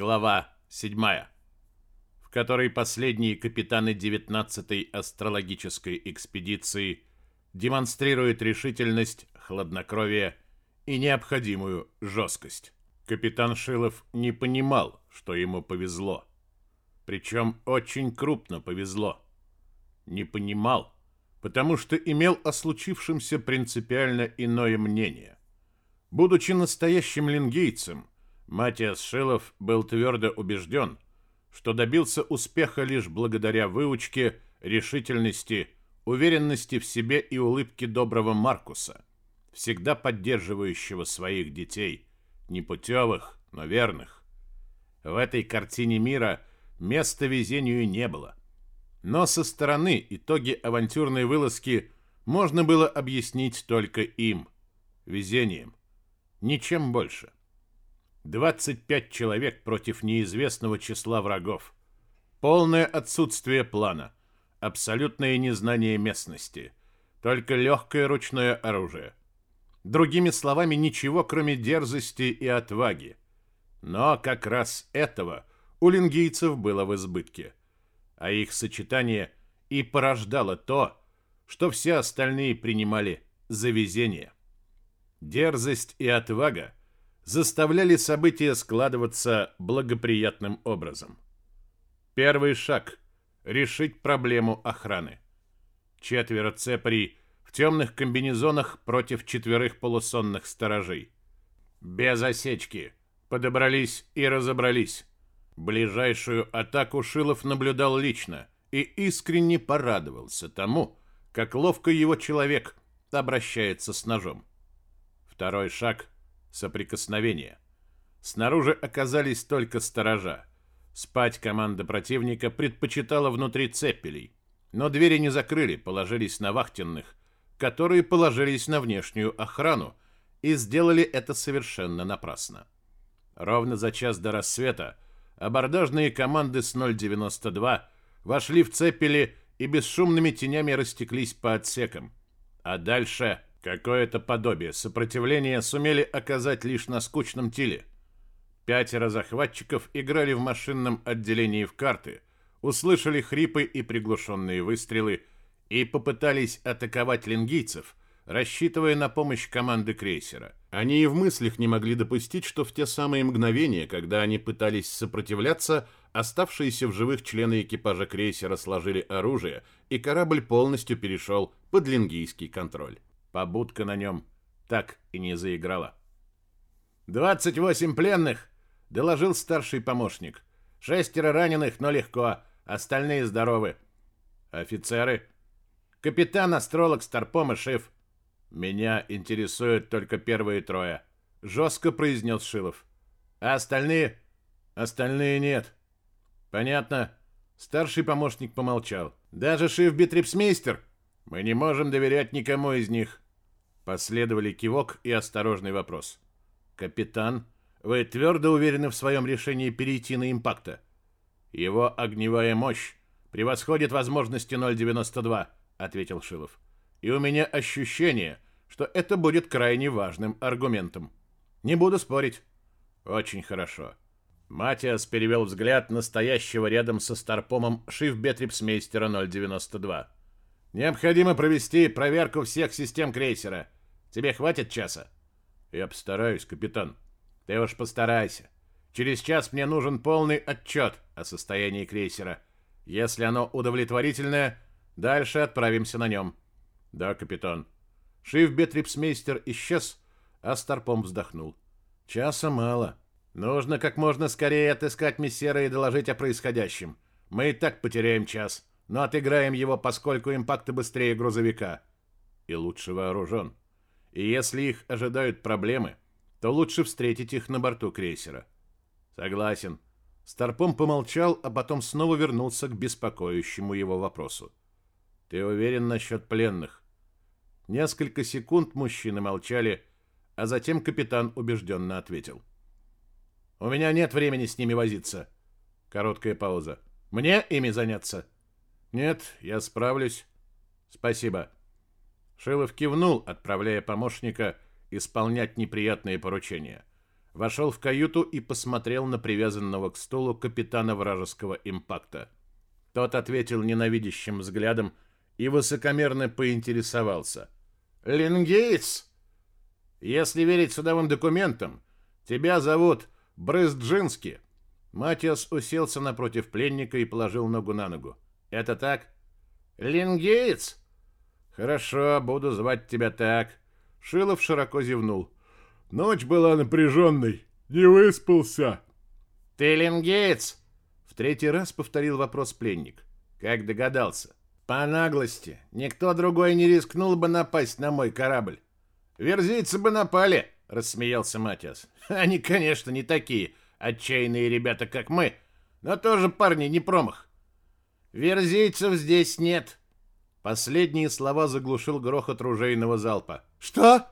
Глава 7. В которой последние капитаны 19-й астрологической экспедиции демонстрируют решительность, хладнокровие и необходимую жесткость. Капитан Шилов не понимал, что ему повезло. Причем очень крупно повезло. Не понимал, потому что имел о случившемся принципиально иное мнение. Будучи настоящим лингейцем, Матиас Шилов был твердо убежден, что добился успеха лишь благодаря выучке, решительности, уверенности в себе и улыбке доброго Маркуса, всегда поддерживающего своих детей, непутевых, но верных. В этой картине мира места везению не было. Но со стороны итоги авантюрной вылазки можно было объяснить только им, везением, ничем больше. 25 человек против неизвестного числа врагов. Полное отсутствие плана, абсолютное незнание местности, только легкое ручное оружие. Другими словами, ничего, кроме дерзости и отваги. Но как раз этого у лингийцев было в избытке. А их сочетание и порождало то, что все остальные принимали за везение. Дерзость и отвага заставляли события складываться благоприятным образом. Первый шаг – решить проблему охраны. Четверо цепарей в темных комбинезонах против четверых полусонных сторожей. Без осечки. Подобрались и разобрались. Ближайшую атаку Шилов наблюдал лично и искренне порадовался тому, как ловко его человек обращается с ножом. Второй шаг – Соприкосновение. Снаружи оказались только сторожа. Спать команда противника предпочитала внутри цепелей, но двери не закрыли, положились на вахтенных, которые положились на внешнюю охрану и сделали это совершенно напрасно. Ровно за час до рассвета абордажные команды с 092 вошли в цепели и бесшумными тенями растеклись по отсекам. А дальше Какое-то подобие сопротивления сумели оказать лишь на скучном тиле. Пятеро захватчиков играли в машинном отделении в карты, услышали хрипы и приглушенные выстрелы и попытались атаковать лингийцев, рассчитывая на помощь команды крейсера. Они и в мыслях не могли допустить, что в те самые мгновения, когда они пытались сопротивляться, оставшиеся в живых члены экипажа крейсера сложили оружие, и корабль полностью перешел под лингийский контроль. Побудка на нем так и не заиграла. «Двадцать восемь пленных!» — доложил старший помощник. «Шестеро раненых, но легко. Остальные здоровы». «Офицеры?» «Капитан, астролог, старпом и шиф». «Меня интересуют только первые трое», — жестко произнес Шилов. «А остальные?» «Остальные нет». «Понятно». Старший помощник помолчал. «Даже шиф Битрипсмейстер?» «Мы не можем доверять никому из них», Последовали кивок и осторожный вопрос. «Капитан, вы твердо уверены в своем решении перейти на импакта?» «Его огневая мощь превосходит возможности 0.92», — ответил Шилов. «И у меня ощущение, что это будет крайне важным аргументом. Не буду спорить». «Очень хорошо». Матиас перевел взгляд настоящего рядом со Старпомом шифбетрипсмейстера 092. «Необходимо провести проверку всех систем крейсера. Тебе хватит часа? Я постараюсь, капитан. Ты уж постарайся. Через час мне нужен полный отчет о состоянии крейсера. Если оно удовлетворительное, дальше отправимся на нем. Да, капитан. Шиф Бетрипсмейстер исчез, а Старпом вздохнул. Часа мало. Нужно как можно скорее отыскать мессера и доложить о происходящем. Мы и так потеряем час, но отыграем его, поскольку импакты быстрее грузовика. И лучше вооружен. И если их ожидают проблемы, то лучше встретить их на борту крейсера. Согласен. Старпом помолчал, а потом снова вернулся к беспокоящему его вопросу. Ты уверен насчет пленных? Несколько секунд мужчины молчали, а затем капитан убежденно ответил. У меня нет времени с ними возиться. Короткая пауза. Мне ими заняться? Нет, я справлюсь. Спасибо. Шилов кивнул, отправляя помощника исполнять неприятные поручения. вошел в каюту и посмотрел на привязанного к стулу капитана вражеского импакта. Тот ответил ненавидящим взглядом и высокомерно поинтересовался. «Лингейтс, если верить судовым документам, тебя зовут Брызджинский». Матиас уселся напротив пленника и положил ногу на ногу. «Это так?» «Лингейтс?» «Хорошо, буду звать тебя так». Шилов широко зевнул. «Ночь была напряженной. Не выспался». «Ты лингейтс?» В третий раз повторил вопрос пленник. «Как догадался?» «По наглости. Никто другой не рискнул бы напасть на мой корабль. Верзийцы бы напали», — рассмеялся Матиас. «Они, конечно, не такие отчаянные ребята, как мы, но тоже парни не промах. Верзийцев здесь нет». Последние слова заглушил грохот ружейного залпа. «Что?»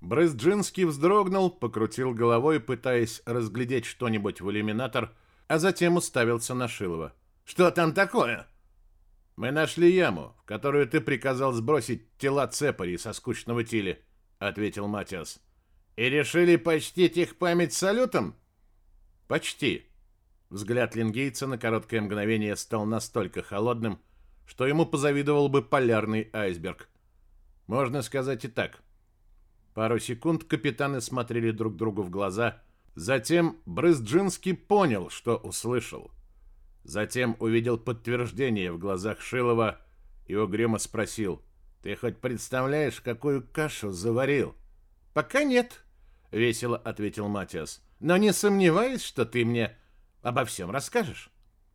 Брызджинский вздрогнул, покрутил головой, пытаясь разглядеть что-нибудь в иллюминатор, а затем уставился на Шилова. «Что там такое?» «Мы нашли яму, в которую ты приказал сбросить тела цепарей со скучного тили», — ответил Матиас. «И решили почтить их память салютом?» «Почти». Взгляд лингейца на короткое мгновение стал настолько холодным, что ему позавидовал бы полярный айсберг. Можно сказать и так. Пару секунд капитаны смотрели друг другу в глаза, затем Брызджинский понял, что услышал. Затем увидел подтверждение в глазах Шилова и угрюмо спросил, «Ты хоть представляешь, какую кашу заварил?» «Пока нет», — весело ответил Матиас. «Но не сомневаюсь, что ты мне обо всем расскажешь».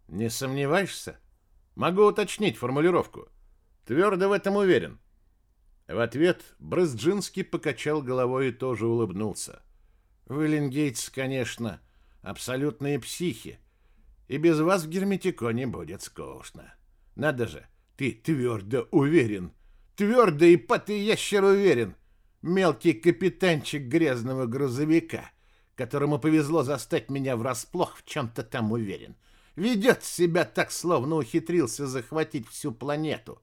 «Не сомневаешься?» Могу уточнить формулировку. Твердо в этом уверен. В ответ Брызджинский покачал головой и тоже улыбнулся. Вы, Лингейтс, конечно, абсолютные психи. И без вас в Герметиконе будет скучно. Надо же, ты твердо уверен. Твердо и потый ящер уверен. Мелкий капитанчик грязного грузовика, которому повезло застать меня врасплох, в чем-то там уверен. Ведет себя так, словно ухитрился захватить всю планету.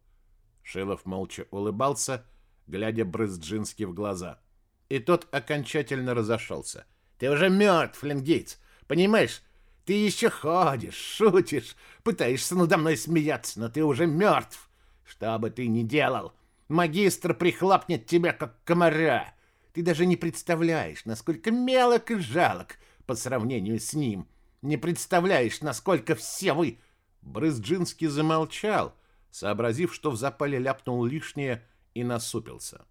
Шилов молча улыбался, глядя Брызджински в глаза. И тот окончательно разошелся. «Ты уже мертв, Ленгейтс, понимаешь? Ты еще ходишь, шутишь, пытаешься надо мной смеяться, но ты уже мертв. Что бы ты ни делал, магистр прихлопнет тебя, как комара. Ты даже не представляешь, насколько мелок и жалок по сравнению с ним. Не представляешь, насколько все вы...» Брызджинский замолчал, сообразив, что в запале ляпнул лишнее, и насупился.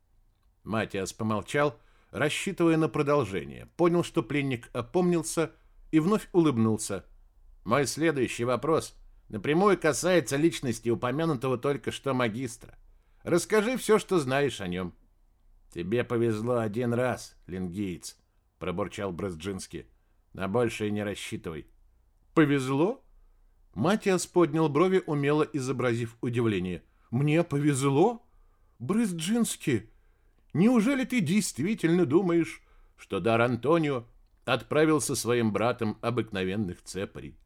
Матиас помолчал, рассчитывая на продолжение, понял, что пленник опомнился и вновь улыбнулся. «Мой следующий вопрос напрямую касается личности упомянутого только что магистра. Расскажи все, что знаешь о нем». «Тебе повезло один раз, лингиец», — пробурчал Брызджинский. На большее не рассчитывай. Повезло? Матиас поднял брови, умело изобразив удивление. Мне повезло? Брызджински, неужели ты действительно думаешь, что дар Антонио отправился своим братом обыкновенных цепарей?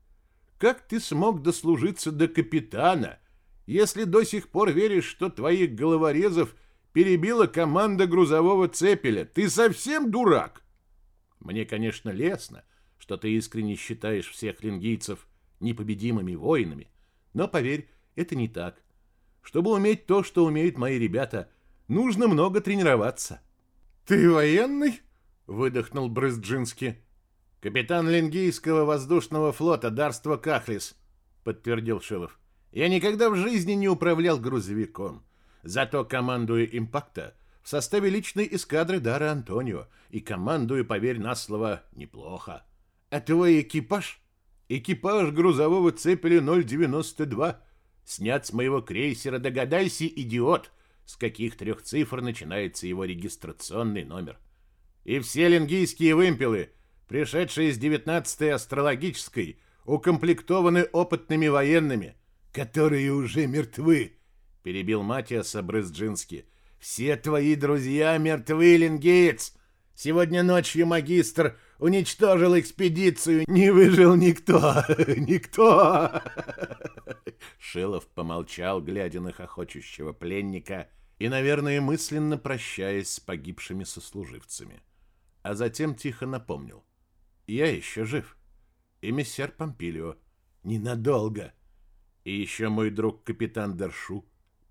Как ты смог дослужиться до капитана, если до сих пор веришь, что твоих головорезов перебила команда грузового цепеля? Ты совсем дурак? Мне, конечно, лестно, — что ты искренне считаешь всех лингийцев непобедимыми воинами, но поверь, это не так. Чтобы уметь то, что умеют мои ребята, нужно много тренироваться. Ты военный? выдохнул Брызджинский. Капитан Лингийского воздушного флота Дарство Кахлис, подтвердил Шилов. Я никогда в жизни не управлял грузовиком. Зато командую импакта в составе личной эскадры Дара Антонио и командую, поверь на слово, неплохо. А твой экипаж? Экипаж грузового цепеля 092. Снят с моего крейсера, догадайся, идиот, с каких трех цифр начинается его регистрационный номер. И все лингийские вымпелы, пришедшие из 19-й астрологической, укомплектованы опытными военными, которые уже мертвы, перебил Матиаса Брызджинский. Все твои друзья мертвы, лингиец. Сегодня ночью магистр уничтожил экспедицию, не выжил никто, никто. Шилов помолчал, глядя на хохочущего пленника и, наверное, мысленно прощаясь с погибшими сослуживцами. А затем тихо напомнил. Я еще жив. И мессер Помпилио. Ненадолго. И еще мой друг капитан Дершу.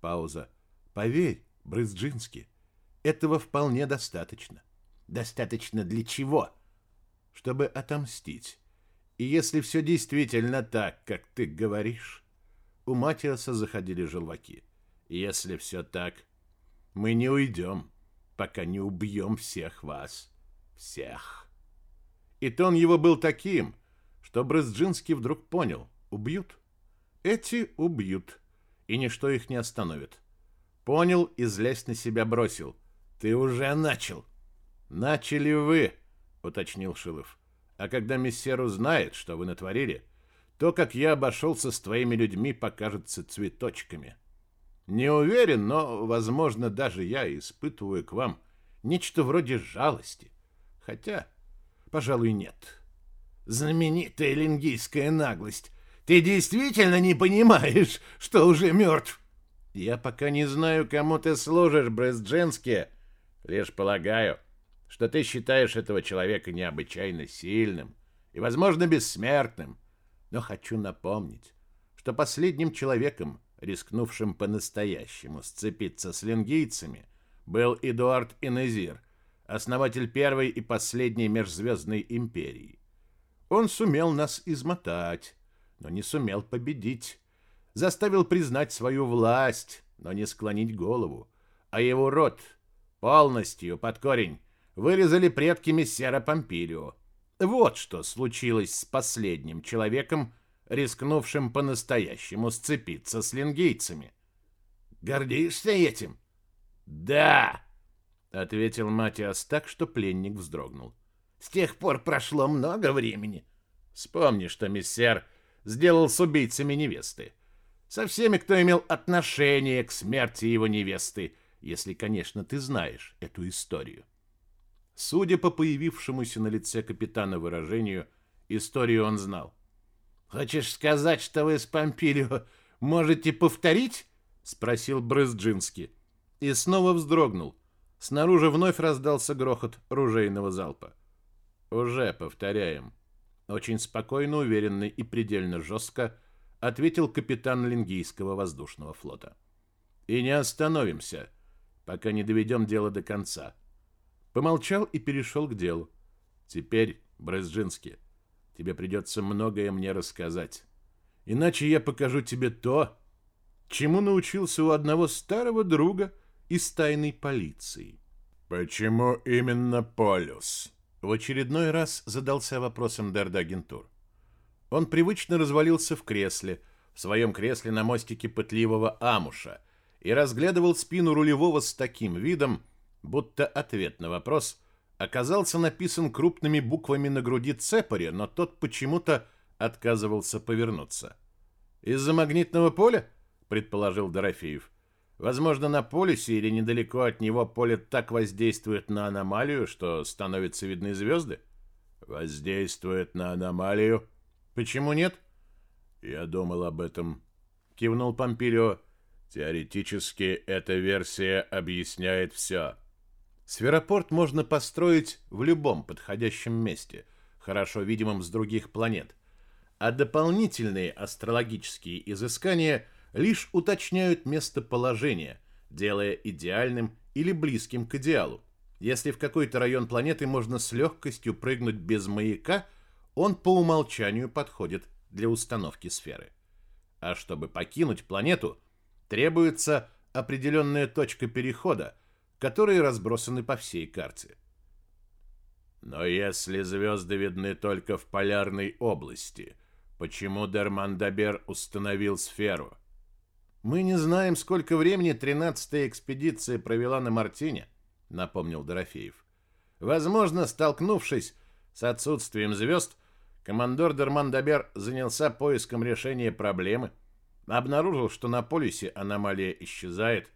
Пауза. Поверь, Брызджинский, этого вполне достаточно. Достаточно для чего? Чтобы отомстить. И если все действительно так, как ты говоришь, у Матиаса заходили желваки. Если все так, мы не уйдем, пока не убьем всех вас. Всех. И тон его был таким, что Брызджинский вдруг понял. Убьют. Эти убьют. И ничто их не остановит. Понял и злясь на себя бросил. Ты уже начал. Начали вы, уточнил Шилов. А когда мессер узнает, что вы натворили, то, как я обошелся с твоими людьми, покажется цветочками. Не уверен, но, возможно, даже я испытываю к вам нечто вроде жалости. Хотя, пожалуй, нет. Знаменитая лингийская наглость. Ты действительно не понимаешь, что уже мертв? Я пока не знаю, кому ты служишь, Брестдженский. Лишь полагаю, что ты считаешь этого человека необычайно сильным и, возможно, бессмертным. Но хочу напомнить, что последним человеком, рискнувшим по-настоящему сцепиться с лингийцами, был Эдуард Инезир, основатель первой и последней межзвездной империи. Он сумел нас измотать, но не сумел победить. Заставил признать свою власть, но не склонить голову. А его род полностью под корень вырезали предки мессера Помпилио. Вот что случилось с последним человеком, рискнувшим по-настоящему сцепиться с лингейцами. «Гордишься этим?» «Да!» — ответил Матиас так, что пленник вздрогнул. «С тех пор прошло много времени. Вспомни, что мессер сделал с убийцами невесты. Со всеми, кто имел отношение к смерти его невесты, если, конечно, ты знаешь эту историю». Судя по появившемуся на лице капитана выражению, историю он знал. «Хочешь сказать, что вы с Помпилио можете повторить?» — спросил Брызджинский. И снова вздрогнул. Снаружи вновь раздался грохот ружейного залпа. «Уже повторяем». Очень спокойно, уверенно и предельно жестко ответил капитан Лингийского воздушного флота. «И не остановимся, пока не доведем дело до конца». Помолчал и перешел к делу. Теперь, Брызжинский, тебе придется многое мне рассказать. Иначе я покажу тебе то, чему научился у одного старого друга из тайной полиции. Почему именно полюс? В очередной раз задался вопросом Дердагентур. Он привычно развалился в кресле, в своем кресле на мостике пытливого амуша, и разглядывал спину рулевого с таким видом, будто ответ на вопрос оказался написан крупными буквами на груди Цепаря, но тот почему-то отказывался повернуться. «Из-за магнитного поля?» — предположил Дорофеев. «Возможно, на полюсе или недалеко от него поле так воздействует на аномалию, что становятся видны звезды?» «Воздействует на аномалию?» «Почему нет?» «Я думал об этом», — кивнул Помпилио. «Теоретически эта версия объясняет все». Сферопорт можно построить в любом подходящем месте, хорошо видимом с других планет. А дополнительные астрологические изыскания лишь уточняют местоположение, делая идеальным или близким к идеалу. Если в какой-то район планеты можно с легкостью прыгнуть без маяка, он по умолчанию подходит для установки сферы. А чтобы покинуть планету, требуется определенная точка перехода – которые разбросаны по всей карте. Но если звезды видны только в полярной области, почему Дермандабер установил сферу? Мы не знаем, сколько времени 13-я экспедиция провела на Мартине, напомнил Дорофеев. Возможно, столкнувшись с отсутствием звезд, командор Дермандабер занялся поиском решения проблемы, обнаружил, что на полюсе аномалия исчезает,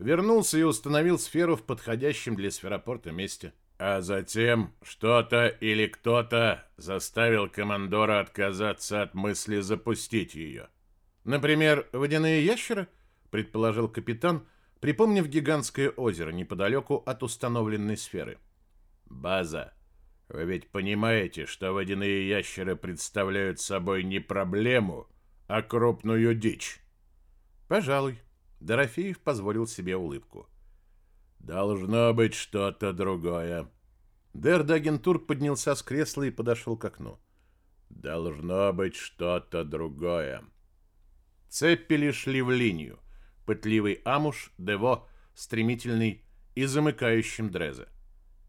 вернулся и установил сферу в подходящем для сферопорта месте. А затем что-то или кто-то заставил командора отказаться от мысли запустить ее. Например, водяные ящеры, предположил капитан, припомнив гигантское озеро неподалеку от установленной сферы. База. Вы ведь понимаете, что водяные ящеры представляют собой не проблему, а крупную дичь. Пожалуй. Дорофеев позволил себе улыбку. Должно быть что-то другое. Дердагентур поднялся с кресла и подошел к окну. Должно быть что-то другое. Цеппели шли в линию. Пытливый Амуш, Дево, стремительный и замыкающим Дрезе.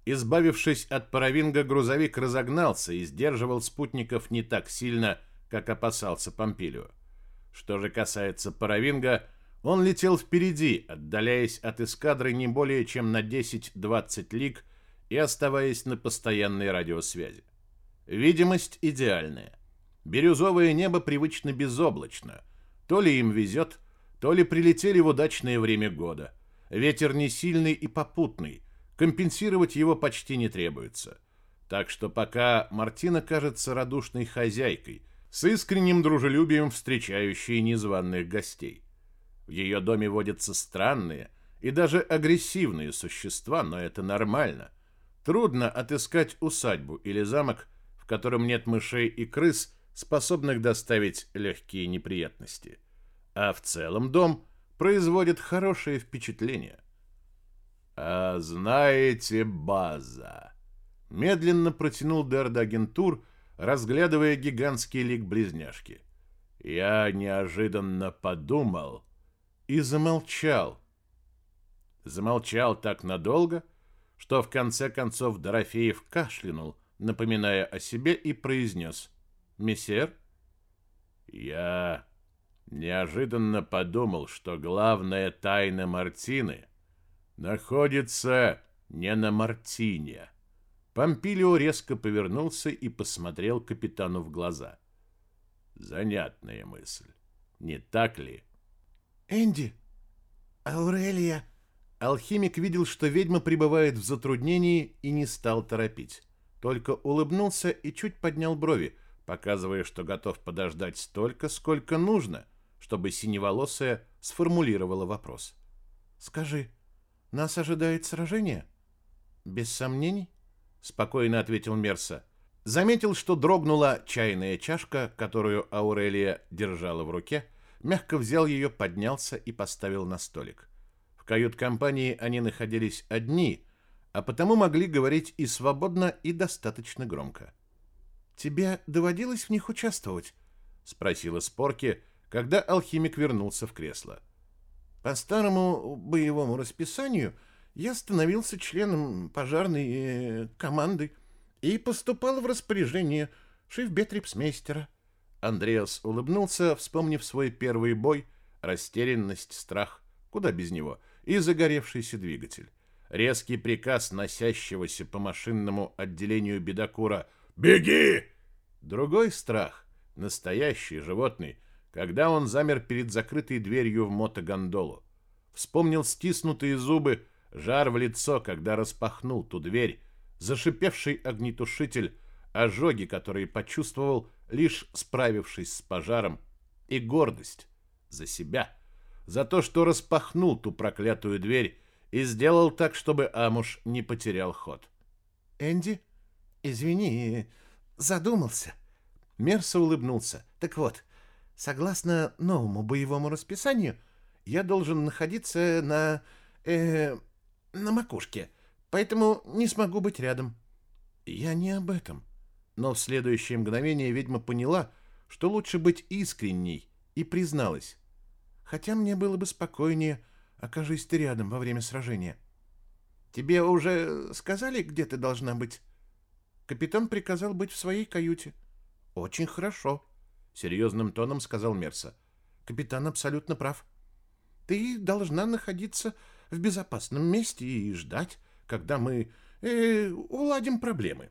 Избавившись от паровинга, грузовик разогнался и сдерживал спутников не так сильно, как опасался Помпилио. Что же касается паровинга, он летел впереди, отдаляясь от эскадры не более чем на 10-20 лиг и оставаясь на постоянной радиосвязи. Видимость идеальная. Бирюзовое небо привычно безоблачно. То ли им везет, то ли прилетели в удачное время года. Ветер не сильный и попутный, компенсировать его почти не требуется. Так что пока Мартина кажется радушной хозяйкой, с искренним дружелюбием встречающей незваных гостей. В ее доме водятся странные и даже агрессивные существа, но это нормально. Трудно отыскать усадьбу или замок, в котором нет мышей и крыс, способных доставить легкие неприятности. А в целом дом производит хорошее впечатление. «А знаете, база!» Медленно протянул Дердагентур, разглядывая гигантский лик близняшки. «Я неожиданно подумал...» и замолчал. Замолчал так надолго, что в конце концов Дорофеев кашлянул, напоминая о себе, и произнес «Мессер?» «Я неожиданно подумал, что главная тайна Мартины находится не на Мартине». Помпилио резко повернулся и посмотрел капитану в глаза. «Занятная мысль, не так ли?» «Энди! Аурелия!» Алхимик видел, что ведьма пребывает в затруднении и не стал торопить. Только улыбнулся и чуть поднял брови, показывая, что готов подождать столько, сколько нужно, чтобы синеволосая сформулировала вопрос. «Скажи, нас ожидает сражение?» «Без сомнений», — спокойно ответил Мерса. Заметил, что дрогнула чайная чашка, которую Аурелия держала в руке, мягко взял ее, поднялся и поставил на столик. В кают-компании они находились одни, а потому могли говорить и свободно, и достаточно громко. «Тебе доводилось в них участвовать?» — спросила Спорки, когда алхимик вернулся в кресло. «По старому боевому расписанию я становился членом пожарной э, команды и поступал в распоряжение шифбетрипсмейстера. Андреас улыбнулся, вспомнив свой первый бой, растерянность, страх, куда без него, и загоревшийся двигатель. Резкий приказ носящегося по машинному отделению бедокура «Беги!» Другой страх, настоящий, животный, когда он замер перед закрытой дверью в мотогондолу. Вспомнил стиснутые зубы, жар в лицо, когда распахнул ту дверь, зашипевший огнетушитель, ожоги, которые почувствовал, лишь справившись с пожаром, и гордость за себя, за то, что распахнул ту проклятую дверь и сделал так, чтобы Амуш не потерял ход. «Энди, извини, задумался». Мерса улыбнулся. «Так вот, согласно новому боевому расписанию, я должен находиться на... Э, на макушке, поэтому не смогу быть рядом». «Я не об этом», но в следующее мгновение ведьма поняла, что лучше быть искренней, и призналась. «Хотя мне было бы спокойнее, окажись ты рядом во время сражения». «Тебе уже сказали, где ты должна быть?» Капитан приказал быть в своей каюте. «Очень хорошо», — серьезным тоном сказал Мерса. «Капитан абсолютно прав. Ты должна находиться в безопасном месте и ждать, когда мы э, уладим проблемы».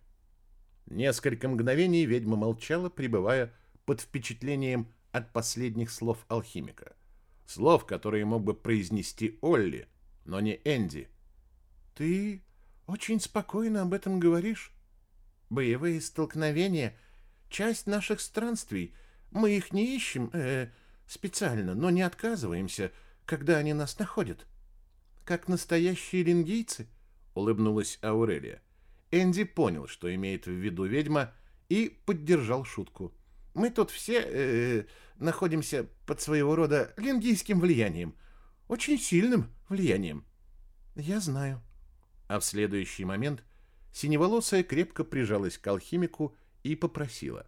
Несколько мгновений ведьма молчала, пребывая под впечатлением от последних слов алхимика. Слов, которые мог бы произнести Олли, но не Энди. «Ты очень спокойно об этом говоришь. Боевые столкновения — часть наших странствий. Мы их не ищем э, специально, но не отказываемся, когда они нас находят. Как настоящие лингийцы», — улыбнулась Аурелия. Энди понял, что имеет в виду ведьма, и поддержал шутку. «Мы тут все э, находимся под своего рода лингийским влиянием. Очень сильным влиянием». «Я знаю». А в следующий момент синеволосая крепко прижалась к алхимику и попросила.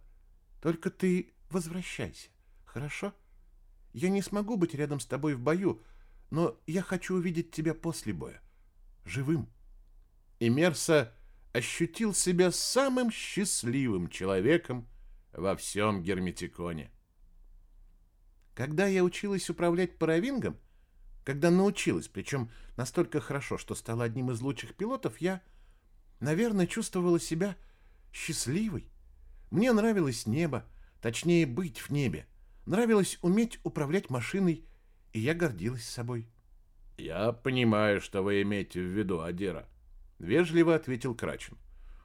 «Только ты возвращайся, хорошо? Я не смогу быть рядом с тобой в бою, но я хочу увидеть тебя после боя. Живым». И Мерса ощутил себя самым счастливым человеком во всем Герметиконе. Когда я училась управлять паровингом, когда научилась, причем настолько хорошо, что стала одним из лучших пилотов, я, наверное, чувствовала себя счастливой. Мне нравилось небо, точнее быть в небе. Нравилось уметь управлять машиной, и я гордилась собой. «Я понимаю, что вы имеете в виду, Адира», — вежливо ответил Крачин.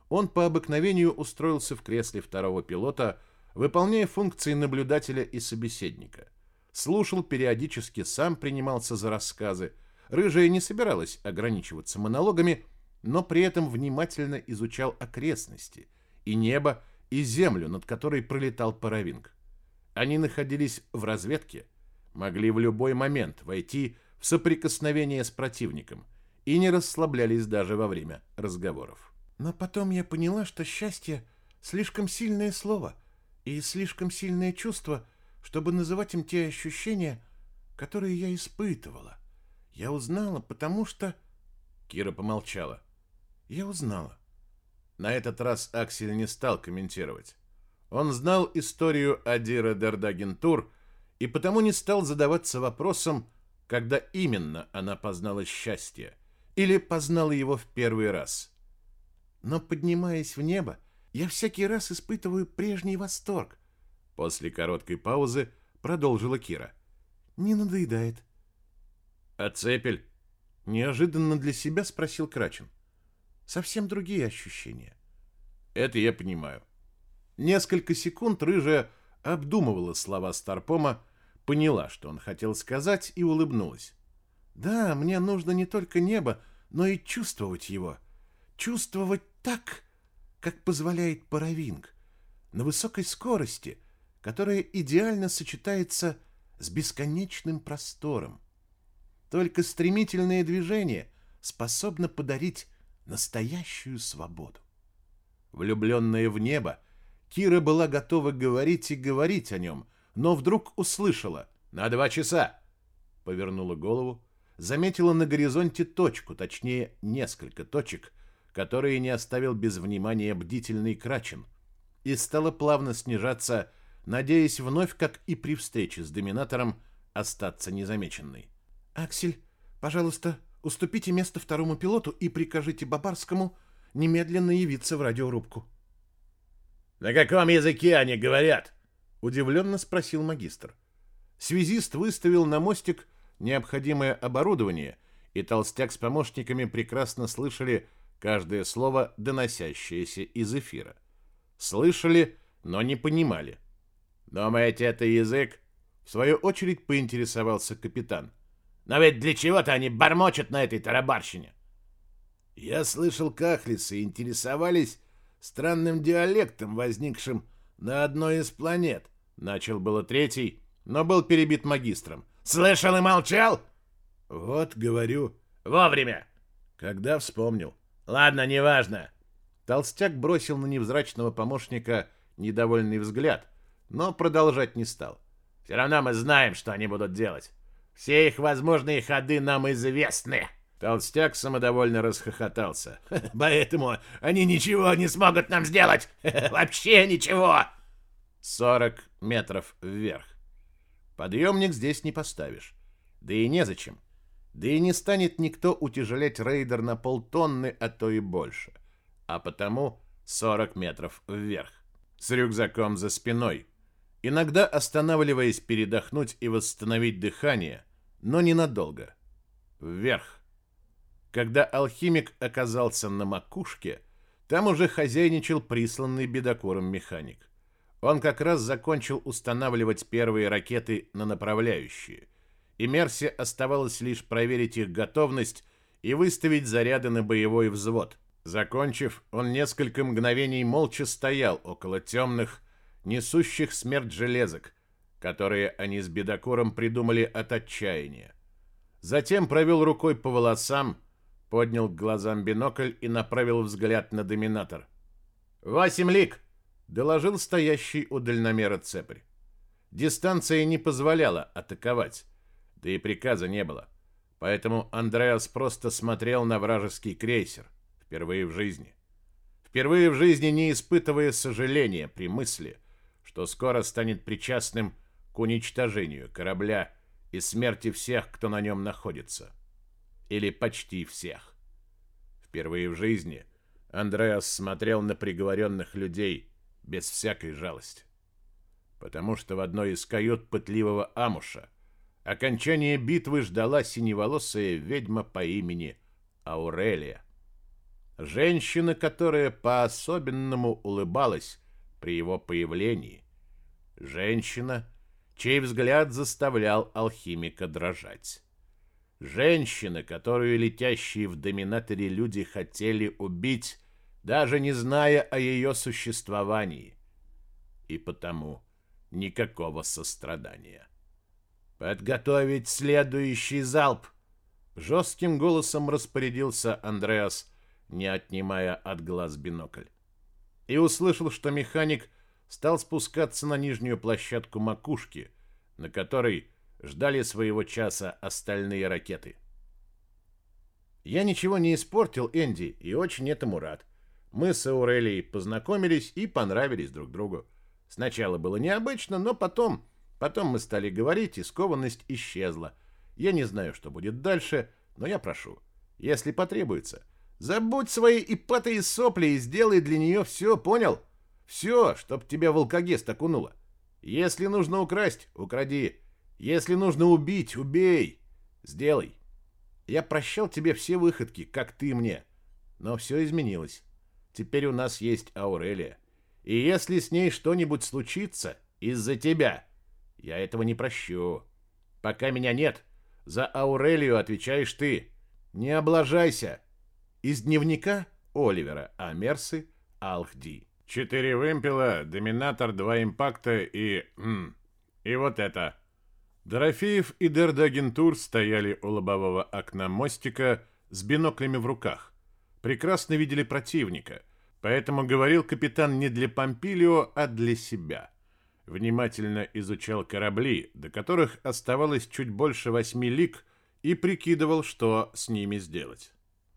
Он по обыкновению устроился в кресле второго пилота, выполняя функции наблюдателя и собеседника. Слушал периодически, сам принимался за рассказы. Рыжая не собиралась ограничиваться монологами, но при этом внимательно изучал окрестности, и небо, и землю, над которой пролетал паровинг. Они находились в разведке, могли в любой момент войти в соприкосновение с противником – и не расслаблялись даже во время разговоров. Но потом я поняла, что счастье — слишком сильное слово и слишком сильное чувство, чтобы называть им те ощущения, которые я испытывала. Я узнала, потому что... Кира помолчала. Я узнала. На этот раз Аксель не стал комментировать. Он знал историю Адира Дердагентур и потому не стал задаваться вопросом, когда именно она познала счастье или познала его в первый раз. Но, поднимаясь в небо, я всякий раз испытываю прежний восторг. После короткой паузы продолжила Кира. Не надоедает. А цепель? Неожиданно для себя спросил Крачин. Совсем другие ощущения. Это я понимаю. Несколько секунд рыжая обдумывала слова Старпома, поняла, что он хотел сказать, и улыбнулась. Да, мне нужно не только небо, но и чувствовать его. Чувствовать так, как позволяет паровинг, на высокой скорости, которая идеально сочетается с бесконечным простором. Только стремительное движение способно подарить настоящую свободу. Влюбленная в небо, Кира была готова говорить и говорить о нем, но вдруг услышала «На два часа!» Повернула голову, заметила на горизонте точку, точнее, несколько точек, которые не оставил без внимания бдительный Крачин, и стала плавно снижаться, надеясь вновь, как и при встрече с доминатором, остаться незамеченной. «Аксель, пожалуйста, уступите место второму пилоту и прикажите Бабарскому немедленно явиться в радиорубку». «На каком языке они говорят?» — удивленно спросил магистр. Связист выставил на мостик необходимое оборудование, и толстяк с помощниками прекрасно слышали каждое слово, доносящееся из эфира. Слышали, но не понимали. «Думаете, это язык?» В свою очередь поинтересовался капитан. «Но ведь для чего-то они бормочут на этой тарабарщине!» Я слышал, кахлисы интересовались странным диалектом, возникшим на одной из планет. Начал было третий, но был перебит магистром. Слышал и молчал? Вот, говорю. Вовремя. Когда вспомнил. Ладно, неважно. Толстяк бросил на невзрачного помощника недовольный взгляд, но продолжать не стал. Все равно мы знаем, что они будут делать. Все их возможные ходы нам известны. Толстяк самодовольно расхохотался. Поэтому они ничего не смогут нам сделать. Вообще ничего. Сорок метров вверх. Подъемник здесь не поставишь. Да и незачем. Да и не станет никто утяжелять рейдер на полтонны, а то и больше. А потому 40 метров вверх. С рюкзаком за спиной. Иногда останавливаясь передохнуть и восстановить дыхание, но ненадолго. Вверх. Когда алхимик оказался на макушке, там уже хозяйничал присланный бедокуром механик. Он как раз закончил устанавливать первые ракеты на направляющие. И Мерсе оставалось лишь проверить их готовность и выставить заряды на боевой взвод. Закончив, он несколько мгновений молча стоял около темных, несущих смерть железок, которые они с бедокуром придумали от отчаяния. Затем провел рукой по волосам, поднял к глазам бинокль и направил взгляд на доминатор. «Восемь лик!» — доложил стоящий у дальномера цепрь. Дистанция не позволяла атаковать, да и приказа не было. Поэтому Андреас просто смотрел на вражеский крейсер, впервые в жизни. Впервые в жизни не испытывая сожаления при мысли, что скоро станет причастным к уничтожению корабля и смерти всех, кто на нем находится. Или почти всех. Впервые в жизни Андреас смотрел на приговоренных людей без всякой жалости. Потому что в одной из кают пытливого Амуша окончание битвы ждала синеволосая ведьма по имени Аурелия. Женщина, которая по-особенному улыбалась при его появлении. Женщина, чей взгляд заставлял алхимика дрожать. Женщина, которую летящие в доминаторе люди хотели убить, даже не зная о ее существовании. И потому никакого сострадания. «Подготовить следующий залп!» Жестким голосом распорядился Андреас, не отнимая от глаз бинокль. И услышал, что механик стал спускаться на нижнюю площадку макушки, на которой ждали своего часа остальные ракеты. Я ничего не испортил Энди и очень этому рад. Мы с Аурелией познакомились и понравились друг другу. Сначала было необычно, но потом, потом мы стали говорить, и скованность исчезла. Я не знаю, что будет дальше, но я прошу, если потребуется, забудь свои ипаты сопли и сделай для нее все, понял? Все, чтоб тебя волкогест окунуло. Если нужно украсть, укради. Если нужно убить, убей. Сделай. Я прощал тебе все выходки, как ты мне. Но все изменилось. Теперь у нас есть Аурелия. И если с ней что-нибудь случится из-за тебя, я этого не прощу. Пока меня нет, за Аурелию отвечаешь ты. Не облажайся. Из дневника Оливера Амерсы Алхди. Четыре вымпела, доминатор, два импакта и... М, и вот это. Дорофеев и Дердагентур стояли у лобового окна мостика с биноклями в руках. Прекрасно видели противника, поэтому говорил капитан не для Помпилио, а для себя. Внимательно изучал корабли, до которых оставалось чуть больше восьми лиг, и прикидывал, что с ними сделать.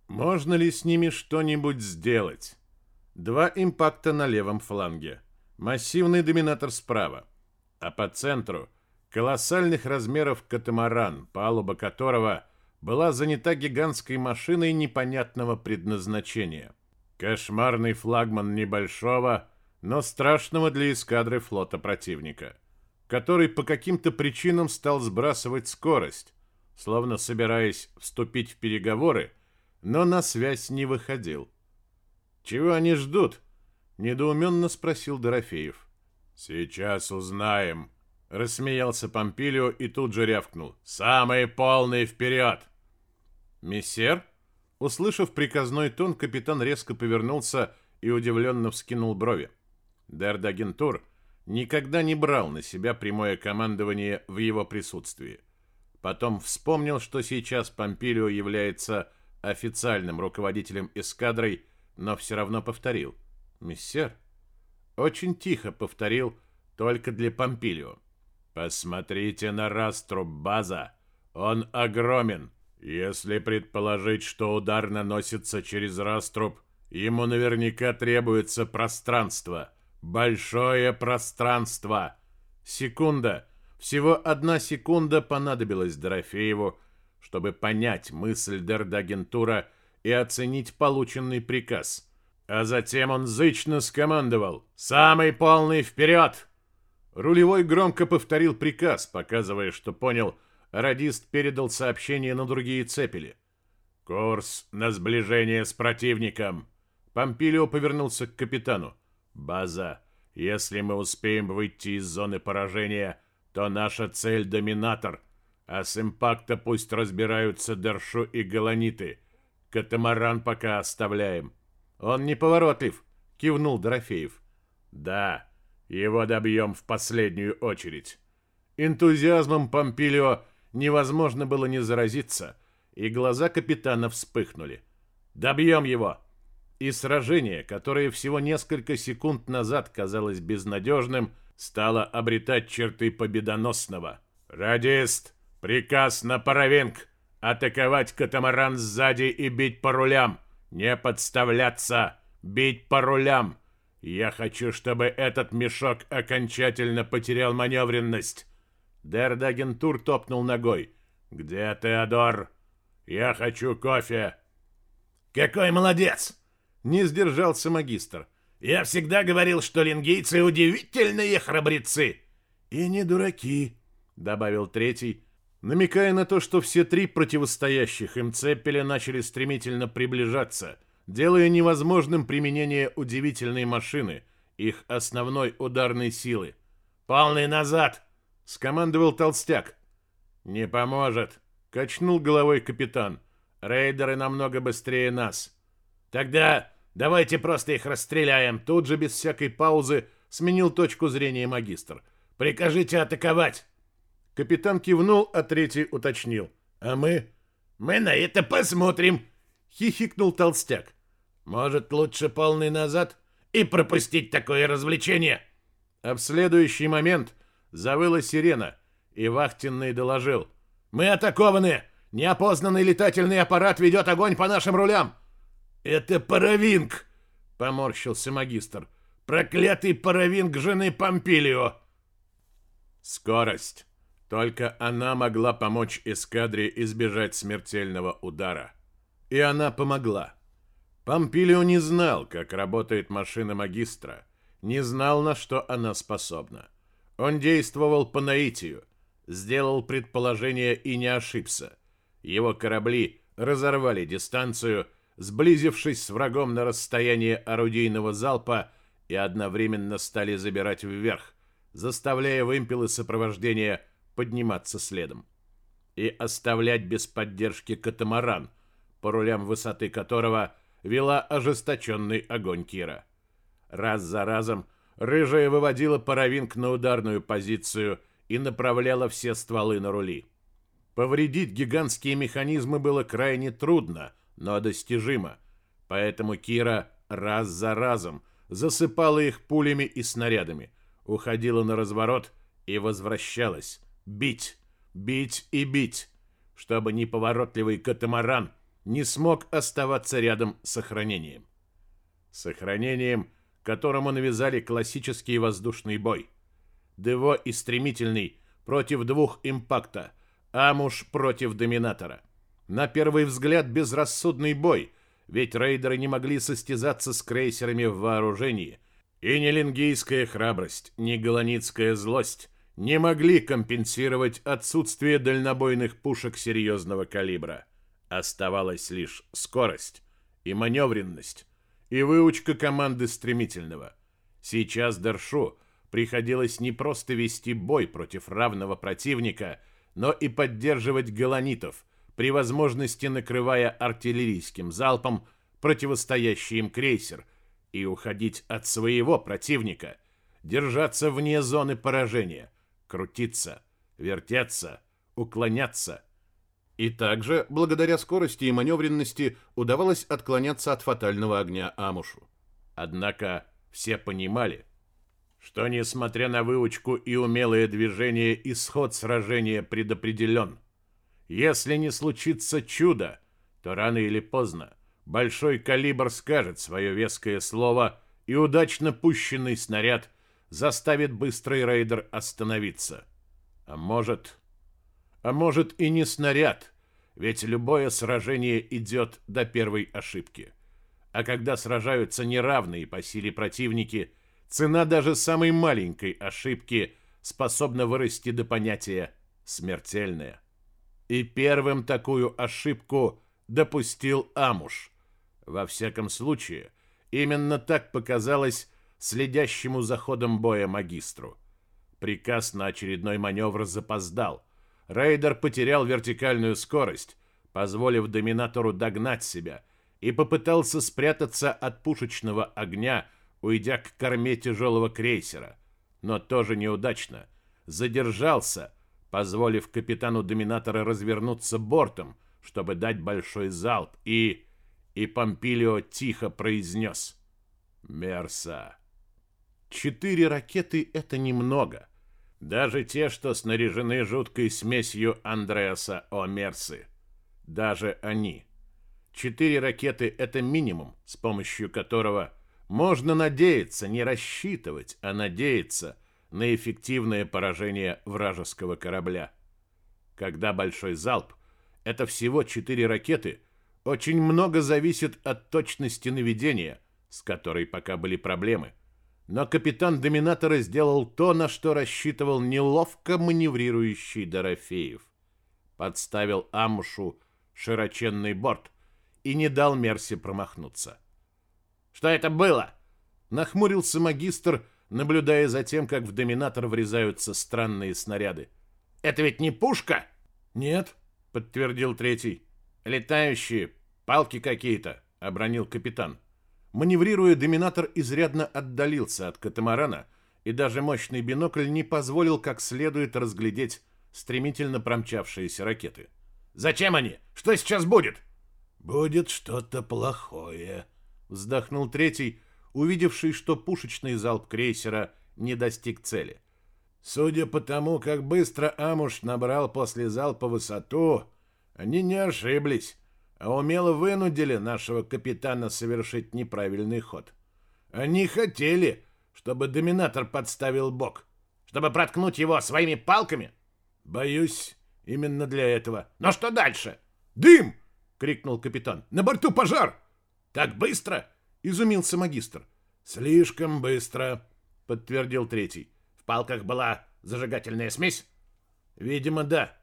Можно ли с ними что-нибудь сделать? Два импакта на левом фланге. Массивный доминатор справа. А по центру колоссальных размеров катамаран, палуба которого была занята гигантской машиной непонятного предназначения. Кошмарный флагман небольшого, но страшного для эскадры флота противника, который по каким-то причинам стал сбрасывать скорость, словно собираясь вступить в переговоры, но на связь не выходил. «Чего они ждут?» — недоуменно спросил Дорофеев. «Сейчас узнаем», — рассмеялся Помпилио и тут же рявкнул. «Самые полные вперед!» «Мессер?» Услышав приказной тон, капитан резко повернулся и удивленно вскинул брови. Дердагентур никогда не брал на себя прямое командование в его присутствии. Потом вспомнил, что сейчас Помпилио является официальным руководителем эскадрой но все равно повторил. «Мессер?» Очень тихо повторил, только для Помпилио. «Посмотрите на раструб база. Он огромен. Если предположить, что удар наносится через раструб, ему наверняка требуется пространство. Большое пространство. Секунда. Всего одна секунда понадобилась Дорофееву, чтобы понять мысль Дердагентура и оценить полученный приказ. А затем он зычно скомандовал «Самый полный вперед!» Рулевой громко повторил приказ, показывая, что понял, радист передал сообщение на другие цепели. «Курс на сближение с противником!» Помпилио повернулся к капитану. «База, если мы успеем выйти из зоны поражения, то наша цель — доминатор, а с импакта пусть разбираются Дершу и Галаниты. Катамаран пока оставляем. Он неповоротлив, кивнул Дорофеев. Да, его добьем в последнюю очередь. Энтузиазмом Помпилио невозможно было не заразиться, и глаза капитана вспыхнули. Добьем его! И сражение, которое всего несколько секунд назад казалось безнадежным, стало обретать черты победоносного. «Радист! Приказ на паровинг! Атаковать катамаран сзади и бить по рулям! Не подставляться! Бить по рулям! Я хочу, чтобы этот мешок окончательно потерял маневренность!» Дердагентур топнул ногой. «Где Теодор? Я хочу кофе!» «Какой молодец!» Не сдержался магистр. «Я всегда говорил, что лингейцы удивительные храбрецы!» «И не дураки!» — добавил третий, намекая на то, что все три противостоящих им цепеля начали стремительно приближаться, делая невозможным применение удивительной машины, их основной ударной силы. «Полный назад!» — скомандовал толстяк. «Не поможет!» — качнул головой капитан. «Рейдеры намного быстрее нас». «Тогда давайте просто их расстреляем!» Тут же, без всякой паузы, сменил точку зрения магистр. «Прикажите атаковать!» Капитан кивнул, а третий уточнил. «А мы?» «Мы на это посмотрим!» — хихикнул толстяк. «Может, лучше полный назад и пропустить такое развлечение?» А в следующий момент завыла сирена, и вахтенный доложил. «Мы атакованы! Неопознанный летательный аппарат ведет огонь по нашим рулям!» «Это паровинг!» — поморщился магистр. «Проклятый паровинг жены Помпилио!» Скорость. Только она могла помочь эскадре избежать смертельного удара. И она помогла. Помпилио не знал, как работает машина магистра, не знал, на что она способна. Он действовал по наитию, сделал предположение и не ошибся. Его корабли разорвали дистанцию, сблизившись с врагом на расстояние орудийного залпа и одновременно стали забирать вверх, заставляя вымпелы сопровождения подниматься следом. И оставлять без поддержки катамаран, по рулям высоты которого вела ожесточенный огонь Кира. Раз за разом рыжая выводила паровинг на ударную позицию и направляла все стволы на рули. Повредить гигантские механизмы было крайне трудно, но достижимо, поэтому Кира раз за разом засыпала их пулями и снарядами, уходила на разворот и возвращалась, Бить, бить и бить, чтобы неповоротливый катамаран не смог оставаться рядом с охранением. С охранением, которому навязали классический воздушный бой. Дево и стремительный против двух импакта, Амуш против Доминатора. На первый взгляд безрассудный бой, ведь рейдеры не могли состязаться с крейсерами в вооружении, и ни лингийская храбрость, ни голоницкая злость не могли компенсировать отсутствие дальнобойных пушек серьезного калибра. Оставалась лишь скорость и маневренность, и выучка команды стремительного. Сейчас Дершу приходилось не просто вести бой против равного противника, но и поддерживать галанитов, при возможности накрывая артиллерийским залпом противостоящий им крейсер, и уходить от своего противника, держаться вне зоны поражения, крутиться, вертеться, уклоняться. И также, благодаря скорости и маневренности, удавалось отклоняться от фатального огня Амушу. Однако все понимали, что, несмотря на выучку и умелые движения, исход сражения предопределен. Если не случится чудо, то рано или поздно большой калибр скажет свое веское слово, и удачно пущенный снаряд заставит быстрый рейдер остановиться. А может... А может и не снаряд, ведь любое сражение идет до первой ошибки. А когда сражаются неравные по силе противники, цена даже самой маленькой ошибки способна вырасти до понятия «смертельная». И первым такую ошибку допустил Амуш. Во всяком случае, именно так показалось следящему за ходом боя магистру. Приказ на очередной маневр запоздал. Рейдер потерял вертикальную скорость, позволив доминатору догнать себя, и попытался спрятаться от пушечного огня, уйдя к корме тяжелого крейсера, но тоже неудачно. Задержался, позволив капитану Доминатора развернуться бортом, чтобы дать большой залп, и... И Помпилио тихо произнес «Мерса». Четыре ракеты — это немного. Даже те, что снаряжены жуткой смесью Андреаса О. Мерсы. Даже они. Четыре ракеты — это минимум, с помощью которого можно надеяться, не рассчитывать, а надеяться на эффективное поражение вражеского корабля. Когда большой залп — это всего четыре ракеты, очень много зависит от точности наведения, с которой пока были проблемы. Но капитан Доминатора сделал то, на что рассчитывал неловко маневрирующий Дорофеев. Подставил Амушу широченный борт и не дал Мерси промахнуться. «Что это было?» Нахмурился магистр, наблюдая за тем, как в Доминатор врезаются странные снаряды. «Это ведь не пушка?» «Нет», — подтвердил третий. «Летающие, палки какие-то», — обронил капитан. Маневрируя, Доминатор изрядно отдалился от катамарана, и даже мощный бинокль не позволил как следует разглядеть стремительно промчавшиеся ракеты. «Зачем они? Что сейчас будет?» «Будет что-то плохое», — вздохнул третий, увидевший, что пушечный залп крейсера не достиг цели. «Судя по тому, как быстро Амуш набрал после залпа высоту, они не ошиблись, а умело вынудили нашего капитана совершить неправильный ход. Они хотели, чтобы доминатор подставил бок. Чтобы проткнуть его своими палками? Боюсь, именно для этого. Но что дальше? Дым! крикнул капитан. На борту пожар! Так быстро? изумился магистр. Слишком быстро, подтвердил третий. В палках была зажигательная смесь? Видимо, да.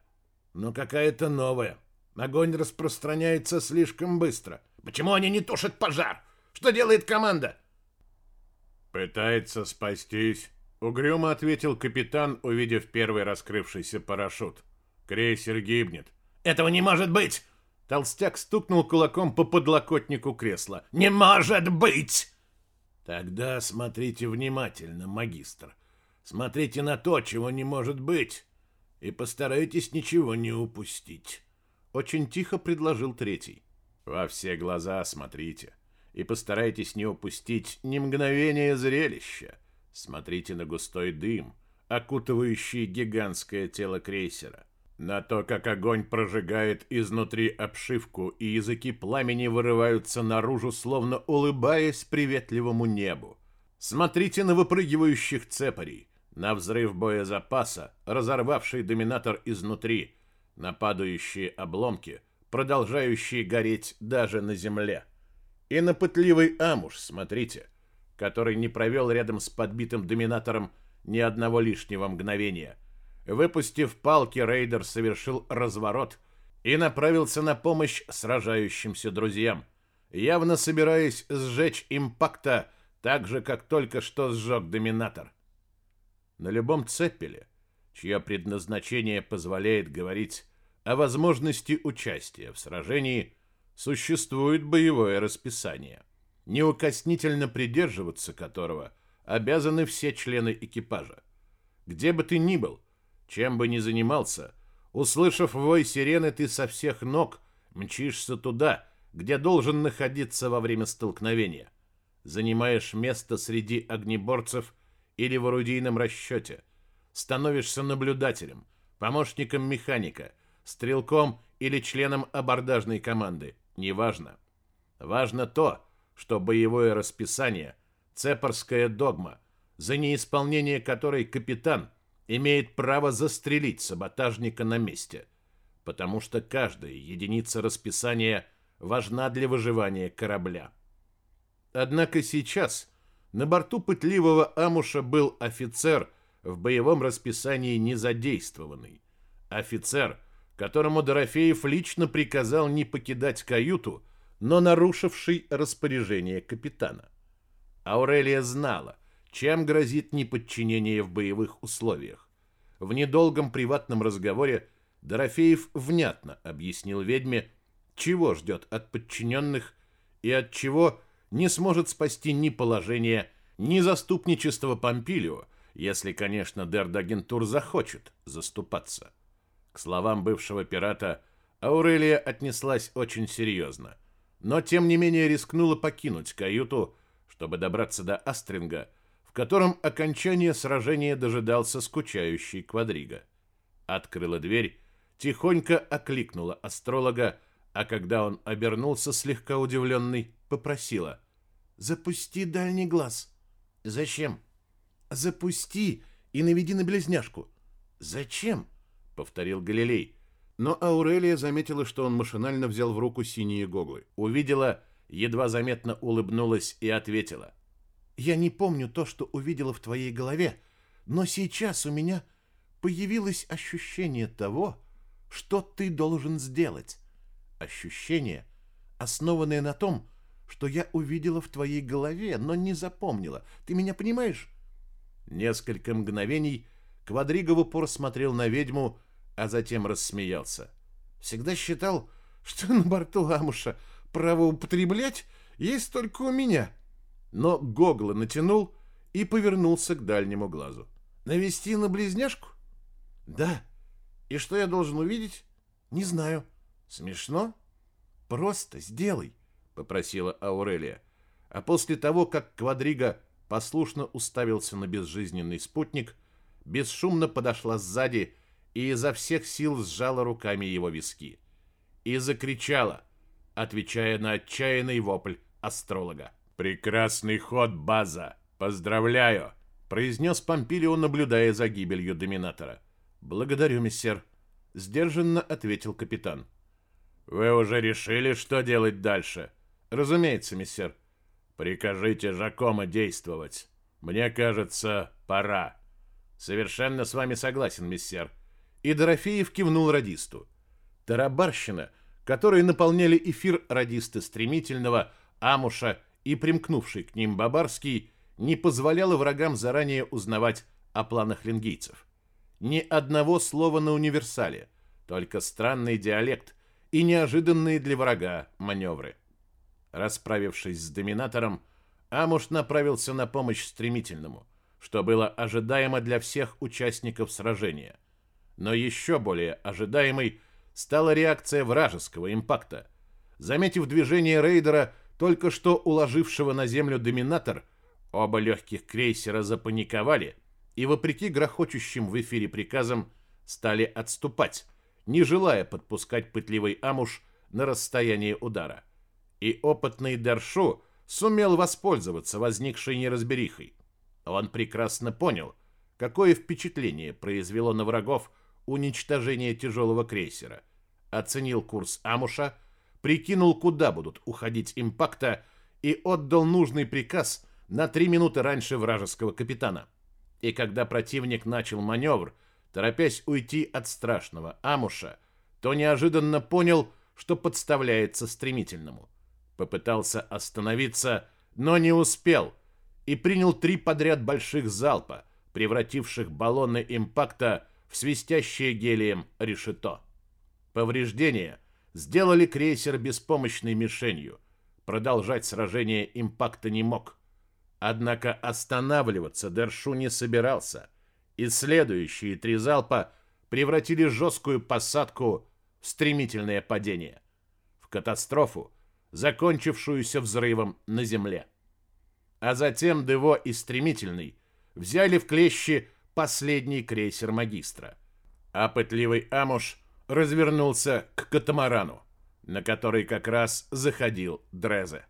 Но какая-то новая. Огонь распространяется слишком быстро. Почему они не тушат пожар? Что делает команда? Пытается спастись, угрюмо ответил капитан, увидев первый раскрывшийся парашют. Крейсер гибнет. Этого не может быть! Толстяк стукнул кулаком по подлокотнику кресла. Не может быть! Тогда смотрите внимательно, магистр. Смотрите на то, чего не может быть, и постарайтесь ничего не упустить. Очень тихо предложил третий. Во все глаза смотрите и постарайтесь не упустить ни мгновения зрелища. Смотрите на густой дым, окутывающий гигантское тело крейсера, на то, как огонь прожигает изнутри обшивку, и языки пламени вырываются наружу, словно улыбаясь приветливому небу. Смотрите на выпрыгивающих цепарей, на взрыв боезапаса, разорвавший доминатор изнутри, на падающие обломки, продолжающие гореть даже на земле. И на пытливый амуш, смотрите, который не провел рядом с подбитым доминатором ни одного лишнего мгновения. Выпустив палки, рейдер совершил разворот и направился на помощь сражающимся друзьям, явно собираясь сжечь импакта так же, как только что сжег доминатор. На любом цепеле чье предназначение позволяет говорить о возможности участия в сражении, существует боевое расписание, неукоснительно придерживаться которого обязаны все члены экипажа. Где бы ты ни был, чем бы ни занимался, услышав вой сирены, ты со всех ног мчишься туда, где должен находиться во время столкновения. Занимаешь место среди огнеборцев или в орудийном расчете – становишься наблюдателем, помощником механика, стрелком или членом абордажной команды, неважно. Важно то, что боевое расписание, цепорская догма, за неисполнение которой капитан имеет право застрелить саботажника на месте, потому что каждая единица расписания важна для выживания корабля. Однако сейчас на борту пытливого Амуша был офицер – в боевом расписании не задействованный. Офицер, которому Дорофеев лично приказал не покидать каюту, но нарушивший распоряжение капитана. Аурелия знала, чем грозит неподчинение в боевых условиях. В недолгом приватном разговоре Дорофеев внятно объяснил ведьме, чего ждет от подчиненных и от чего не сможет спасти ни положение, ни заступничество Помпилио, если, конечно, Дердагентур захочет заступаться. К словам бывшего пирата Аурелия отнеслась очень серьезно, но тем не менее рискнула покинуть каюту, чтобы добраться до Астринга, в котором окончание сражения дожидался скучающий квадрига. Открыла дверь, тихонько окликнула астролога, а когда он обернулся слегка удивленный, попросила «Запусти дальний глаз». «Зачем?» «Запусти и наведи на близняшку». «Зачем?» — повторил Галилей. Но Аурелия заметила, что он машинально взял в руку синие гоглы. Увидела, едва заметно улыбнулась и ответила. «Я не помню то, что увидела в твоей голове, но сейчас у меня появилось ощущение того, что ты должен сделать. Ощущение, основанное на том, что я увидела в твоей голове, но не запомнила. Ты меня понимаешь?» Несколько мгновений Квадриго в упор смотрел на ведьму, а затем рассмеялся. «Всегда считал, что на борту Амуша право употреблять есть только у меня». Но Гогла натянул и повернулся к дальнему глазу. «Навести на близняшку?» «Да. И что я должен увидеть?» «Не знаю. Смешно?» «Просто сделай», — попросила Аурелия. А после того, как Квадрига послушно уставился на безжизненный спутник, бесшумно подошла сзади и изо всех сил сжала руками его виски. И закричала, отвечая на отчаянный вопль астролога. «Прекрасный ход, база! Поздравляю!» произнес Помпилио, наблюдая за гибелью доминатора. «Благодарю, мессер», — сдержанно ответил капитан. «Вы уже решили, что делать дальше?» «Разумеется, мессер». «Прикажите Жакома действовать. Мне кажется, пора». «Совершенно с вами согласен, мессер». И Дорофеев кивнул радисту. Тарабарщина, которые наполняли эфир радисты Стремительного, Амуша и примкнувший к ним Бабарский, не позволяла врагам заранее узнавать о планах лингийцев. Ни одного слова на универсале, только странный диалект и неожиданные для врага маневры. Расправившись с доминатором, Амуш направился на помощь стремительному, что было ожидаемо для всех участников сражения. Но еще более ожидаемой стала реакция вражеского импакта. Заметив движение рейдера, только что уложившего на землю доминатор, оба легких крейсера запаниковали и, вопреки грохочущим в эфире приказам, стали отступать, не желая подпускать пытливый Амуш на расстояние удара. И опытный Дершу сумел воспользоваться возникшей неразберихой. Он прекрасно понял, какое впечатление произвело на врагов уничтожение тяжелого крейсера, оценил курс Амуша, прикинул, куда будут уходить импакта и отдал нужный приказ на три минуты раньше вражеского капитана. И когда противник начал маневр, торопясь уйти от страшного Амуша, то неожиданно понял, что подставляется стремительному. Попытался остановиться, но не успел и принял три подряд больших залпа, превративших баллоны импакта в свистящее гелием решето. Повреждения сделали крейсер беспомощной мишенью. Продолжать сражение импакта не мог. Однако останавливаться Дершу не собирался, и следующие три залпа превратили жесткую посадку в стремительное падение. В катастрофу, закончившуюся взрывом на земле. А затем Дево и Стремительный взяли в клещи последний крейсер магистра. А пытливый Амуш развернулся к катамарану, на который как раз заходил Дрезе.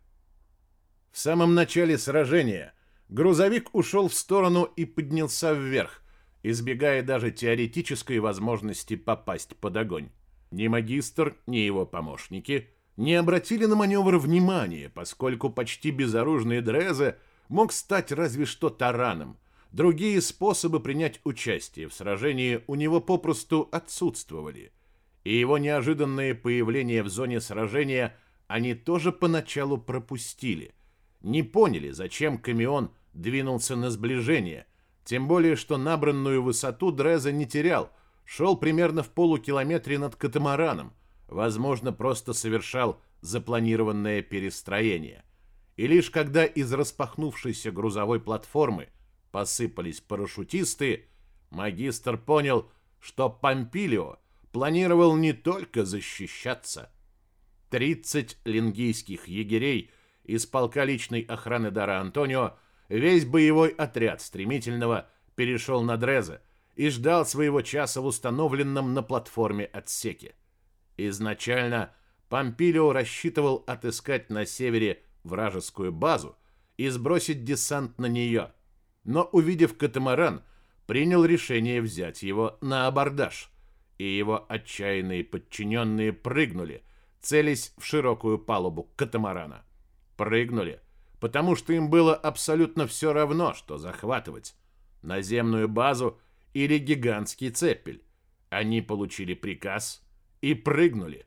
В самом начале сражения грузовик ушел в сторону и поднялся вверх, избегая даже теоретической возможности попасть под огонь. Ни магистр, ни его помощники не обратили на маневр внимания, поскольку почти безоружный Дрезе мог стать разве что тараном. Другие способы принять участие в сражении у него попросту отсутствовали. И его неожиданное появление в зоне сражения они тоже поначалу пропустили – не поняли, зачем Камион двинулся на сближение, тем более, что набранную высоту Дреза не терял, шел примерно в полукилометре над катамараном, возможно, просто совершал запланированное перестроение. И лишь когда из распахнувшейся грузовой платформы посыпались парашютисты, магистр понял, что Помпилио планировал не только защищаться. 30 лингийских егерей из полка личной охраны Дара Антонио, весь боевой отряд стремительного перешел на Дрезе и ждал своего часа в установленном на платформе отсеке. Изначально Помпилио рассчитывал отыскать на севере вражескую базу и сбросить десант на нее, но, увидев катамаран, принял решение взять его на абордаж, и его отчаянные подчиненные прыгнули, целясь в широкую палубу катамарана. Прыгнули, потому что им было абсолютно все равно, что захватывать – наземную базу или гигантский цепель. Они получили приказ и прыгнули.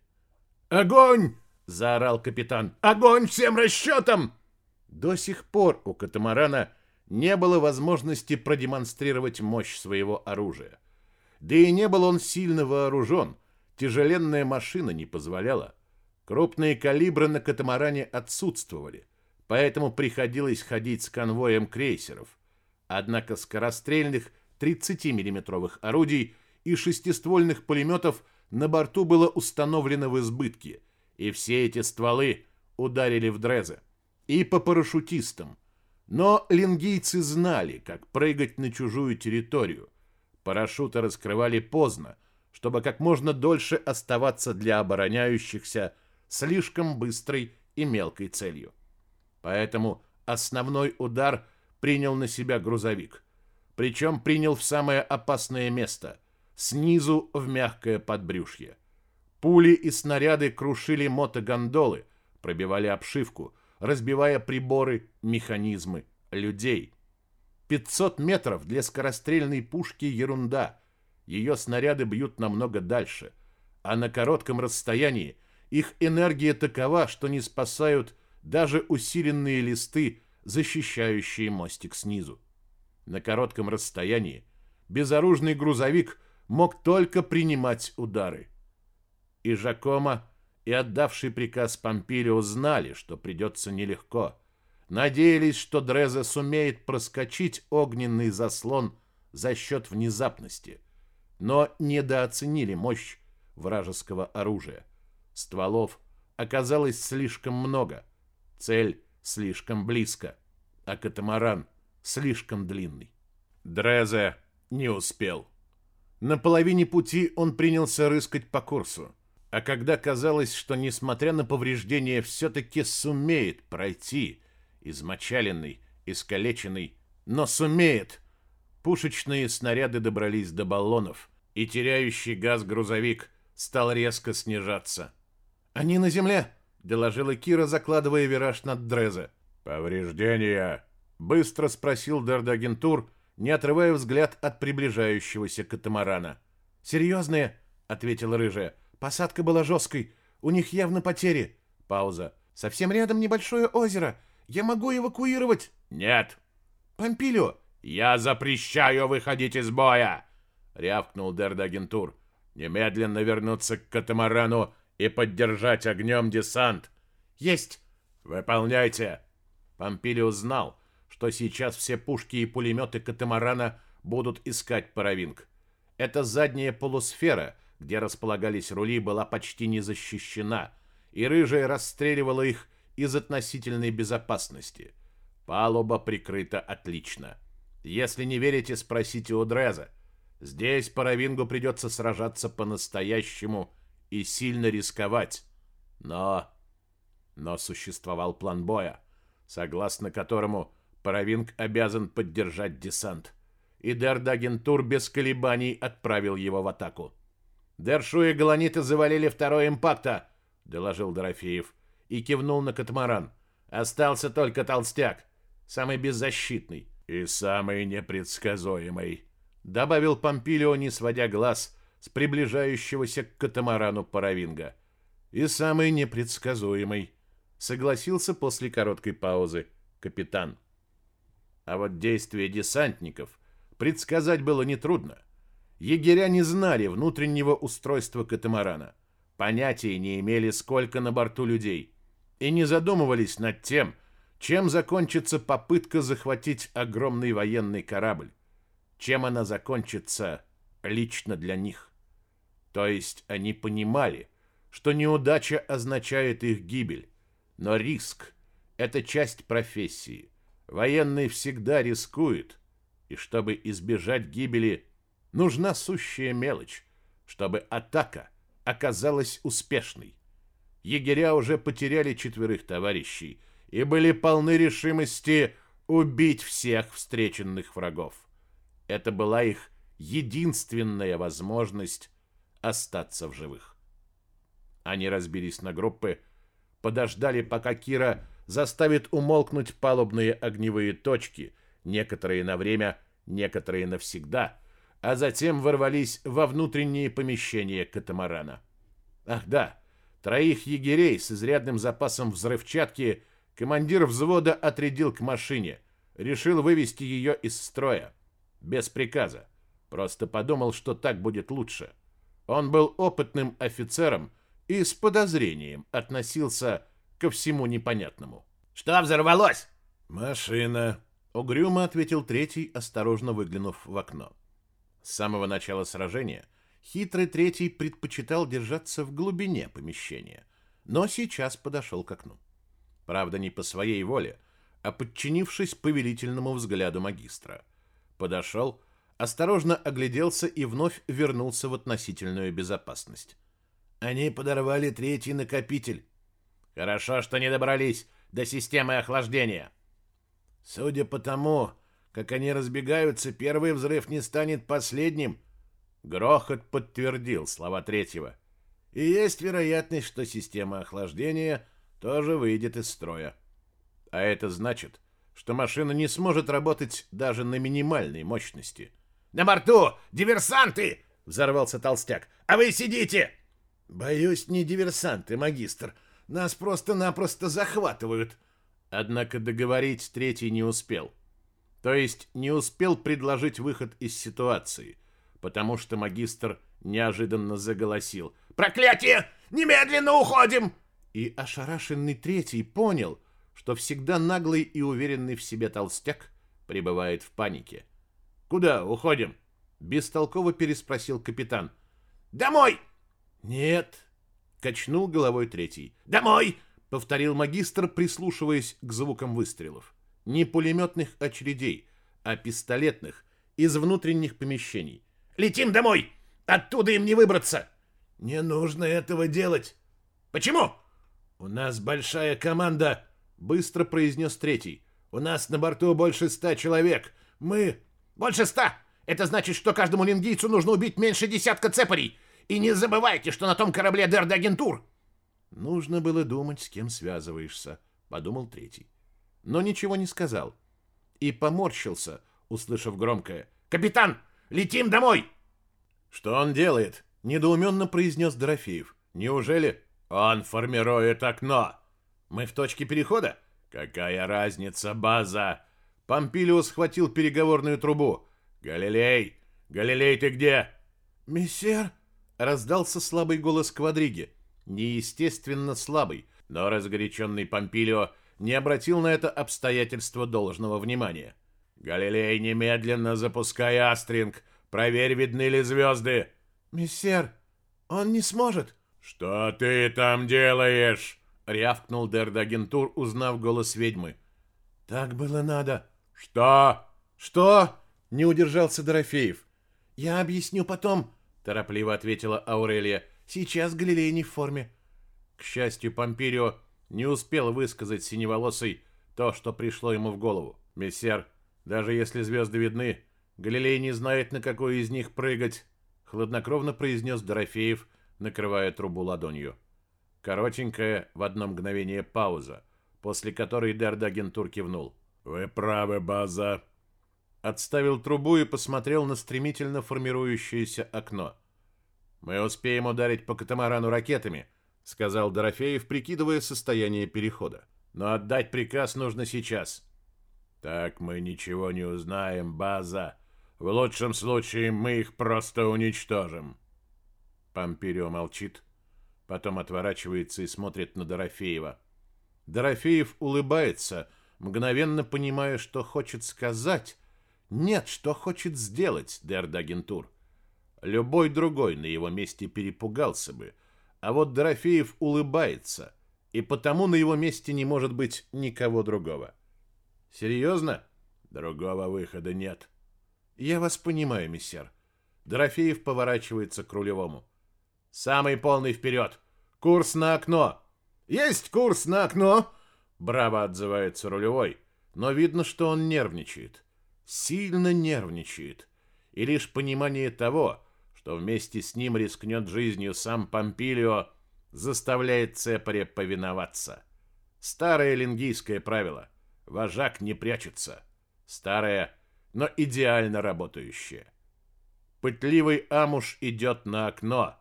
«Огонь!» — заорал капитан. «Огонь всем расчетам!» До сих пор у катамарана не было возможности продемонстрировать мощь своего оружия. Да и не был он сильно вооружен, тяжеленная машина не позволяла. Крупные калибры на катамаране отсутствовали, поэтому приходилось ходить с конвоем крейсеров. Однако скорострельных 30 миллиметровых орудий и шестиствольных пулеметов на борту было установлено в избытке, и все эти стволы ударили в Дрезе. И по парашютистам. Но лингийцы знали, как прыгать на чужую территорию. Парашюты раскрывали поздно, чтобы как можно дольше оставаться для обороняющихся слишком быстрой и мелкой целью. Поэтому основной удар принял на себя грузовик. Причем принял в самое опасное место – снизу в мягкое подбрюшье. Пули и снаряды крушили мотогондолы, пробивали обшивку, разбивая приборы, механизмы, людей. 500 метров для скорострельной пушки ерунда. Ее снаряды бьют намного дальше, а на коротком расстоянии их энергия такова, что не спасают даже усиленные листы, защищающие мостик снизу. На коротком расстоянии безоружный грузовик мог только принимать удары. И Жакома, и отдавший приказ Помпилио знали, что придется нелегко. Надеялись, что Дрезе сумеет проскочить огненный заслон за счет внезапности, но недооценили мощь вражеского оружия. Стволов оказалось слишком много, цель слишком близко, а катамаран слишком длинный. Дрезе не успел. На половине пути он принялся рыскать по курсу. А когда казалось, что, несмотря на повреждения, все-таки сумеет пройти, измочаленный, искалеченный, но сумеет, пушечные снаряды добрались до баллонов, и теряющий газ грузовик стал резко снижаться. «Они на земле!» — доложила Кира, закладывая вираж над Дрезе. «Повреждения?» — быстро спросил Дердагентур, не отрывая взгляд от приближающегося катамарана. «Серьезные?» — ответила рыжая. «Посадка была жесткой. У них явно потери». Пауза. «Совсем рядом небольшое озеро. Я могу эвакуировать?» «Нет». «Помпилио!» «Я запрещаю выходить из боя!» — рявкнул Дердагентур. «Немедленно вернуться к катамарану и поддержать огнем десант». «Есть!» «Выполняйте!» Помпилио знал, что сейчас все пушки и пулеметы катамарана будут искать паровинг. Эта задняя полусфера, где располагались рули, была почти не защищена, и рыжая расстреливала их из относительной безопасности. Палуба прикрыта отлично. Если не верите, спросите у Дреза. Здесь Паравингу придется сражаться по-настоящему и сильно рисковать. Но... Но существовал план боя, согласно которому Паравинг обязан поддержать десант. И Дердагентур без колебаний отправил его в атаку. «Дершу и Галаниты завалили второй импакта», — доложил Дорофеев и кивнул на катамаран. «Остался только толстяк, самый беззащитный и самый непредсказуемый», — добавил Помпилио, не сводя глаз с приближающегося к катамарану Паравинга. «И самый непредсказуемый», — согласился после короткой паузы капитан. А вот действия десантников предсказать было нетрудно. Егеря не знали внутреннего устройства катамарана. понятия не имели, сколько на борту людей, и не задумывались над тем, чем закончится попытка захватить огромный военный корабль, чем она закончится лично для них. То есть они понимали, что неудача означает их гибель, но риск – это часть профессии. Военный всегда рискует, и чтобы избежать гибели, нужна сущая мелочь, чтобы атака оказалась успешной. Егеря уже потеряли четверых товарищей и были полны решимости убить всех встреченных врагов. Это была их единственная возможность остаться в живых. Они разбились на группы, подождали, пока Кира заставит умолкнуть палубные огневые точки, некоторые на время, некоторые навсегда, а затем ворвались во внутренние помещения катамарана. Ах да, троих егерей с изрядным запасом взрывчатки командир взвода отрядил к машине, решил вывести ее из строя, без приказа. Просто подумал, что так будет лучше. Он был опытным офицером и с подозрением относился ко всему непонятному. «Что взорвалось?» «Машина», — угрюмо ответил третий, осторожно выглянув в окно. С самого начала сражения хитрый третий предпочитал держаться в глубине помещения, но сейчас подошел к окну. Правда, не по своей воле, а подчинившись повелительному взгляду магистра. Подошел осторожно огляделся и вновь вернулся в относительную безопасность. Они подорвали третий накопитель. Хорошо, что не добрались до системы охлаждения. Судя по тому, как они разбегаются, первый взрыв не станет последним. Грохот подтвердил слова третьего. И есть вероятность, что система охлаждения тоже выйдет из строя. А это значит, что машина не сможет работать даже на минимальной мощности – на борту диверсанты!» — взорвался толстяк. «А вы сидите!» «Боюсь, не диверсанты, магистр. Нас просто-напросто захватывают». Однако договорить третий не успел. То есть не успел предложить выход из ситуации, потому что магистр неожиданно заголосил. «Проклятие! Немедленно уходим!» И ошарашенный третий понял, что всегда наглый и уверенный в себе толстяк пребывает в панике. «Куда уходим?» — бестолково переспросил капитан. «Домой!» «Нет!» — качнул головой третий. «Домой!» — повторил магистр, прислушиваясь к звукам выстрелов. Не пулеметных очередей, а пистолетных, из внутренних помещений. «Летим домой! Оттуда им не выбраться!» «Не нужно этого делать!» «Почему?» «У нас большая команда!» — быстро произнес третий. «У нас на борту больше ста человек. Мы...» Больше ста! Это значит, что каждому лингийцу нужно убить меньше десятка цепарей. И не забывайте, что на том корабле Дердагентур. Нужно было думать, с кем связываешься, подумал третий. Но ничего не сказал. И поморщился, услышав громкое «Капитан, летим домой!» «Что он делает?» — недоуменно произнес Дорофеев. «Неужели он формирует окно? Мы в точке перехода? Какая разница, база? Помпилио схватил переговорную трубу. «Галилей! Галилей, ты где?» «Мессер!» — раздался слабый голос Квадриги. Неестественно слабый, но разгоряченный Помпилио не обратил на это обстоятельство должного внимания. «Галилей, немедленно запускай Астринг! Проверь, видны ли звезды!» «Мессер, он не сможет!» «Что ты там делаешь?» — рявкнул Дердагентур, узнав голос ведьмы. «Так было надо!» «Что?» «Что?» — не удержался Дорофеев. «Я объясню потом», — торопливо ответила Аурелия. «Сейчас Галилей не в форме». К счастью, Помпирио не успел высказать синеволосый то, что пришло ему в голову. «Мессер, даже если звезды видны, Галилей не знает, на какой из них прыгать», — хладнокровно произнес Дорофеев, накрывая трубу ладонью. Коротенькая, в одно мгновение пауза, после которой Дердагентур кивнул. «Вы правы, база!» Отставил трубу и посмотрел на стремительно формирующееся окно. «Мы успеем ударить по катамарану ракетами», — сказал Дорофеев, прикидывая состояние перехода. «Но отдать приказ нужно сейчас». «Так мы ничего не узнаем, база. В лучшем случае мы их просто уничтожим». Помпирио молчит, Потом отворачивается и смотрит на Дорофеева. Дорофеев улыбается, мгновенно понимая, что хочет сказать. Нет, что хочет сделать Дердагентур. Любой другой на его месте перепугался бы. А вот Дорофеев улыбается, и потому на его месте не может быть никого другого. Серьезно? Другого выхода нет. Я вас понимаю, миссер. Дорофеев поворачивается к рулевому. Самый полный вперед! Курс на окно! Есть курс на окно! Браво отзывается рулевой, но видно, что он нервничает. Сильно нервничает. И лишь понимание того, что вместе с ним рискнет жизнью сам Помпилио, заставляет Цепаре повиноваться. Старое лингийское правило. Вожак не прячется. Старое, но идеально работающее. Пытливый амуш идет на окно,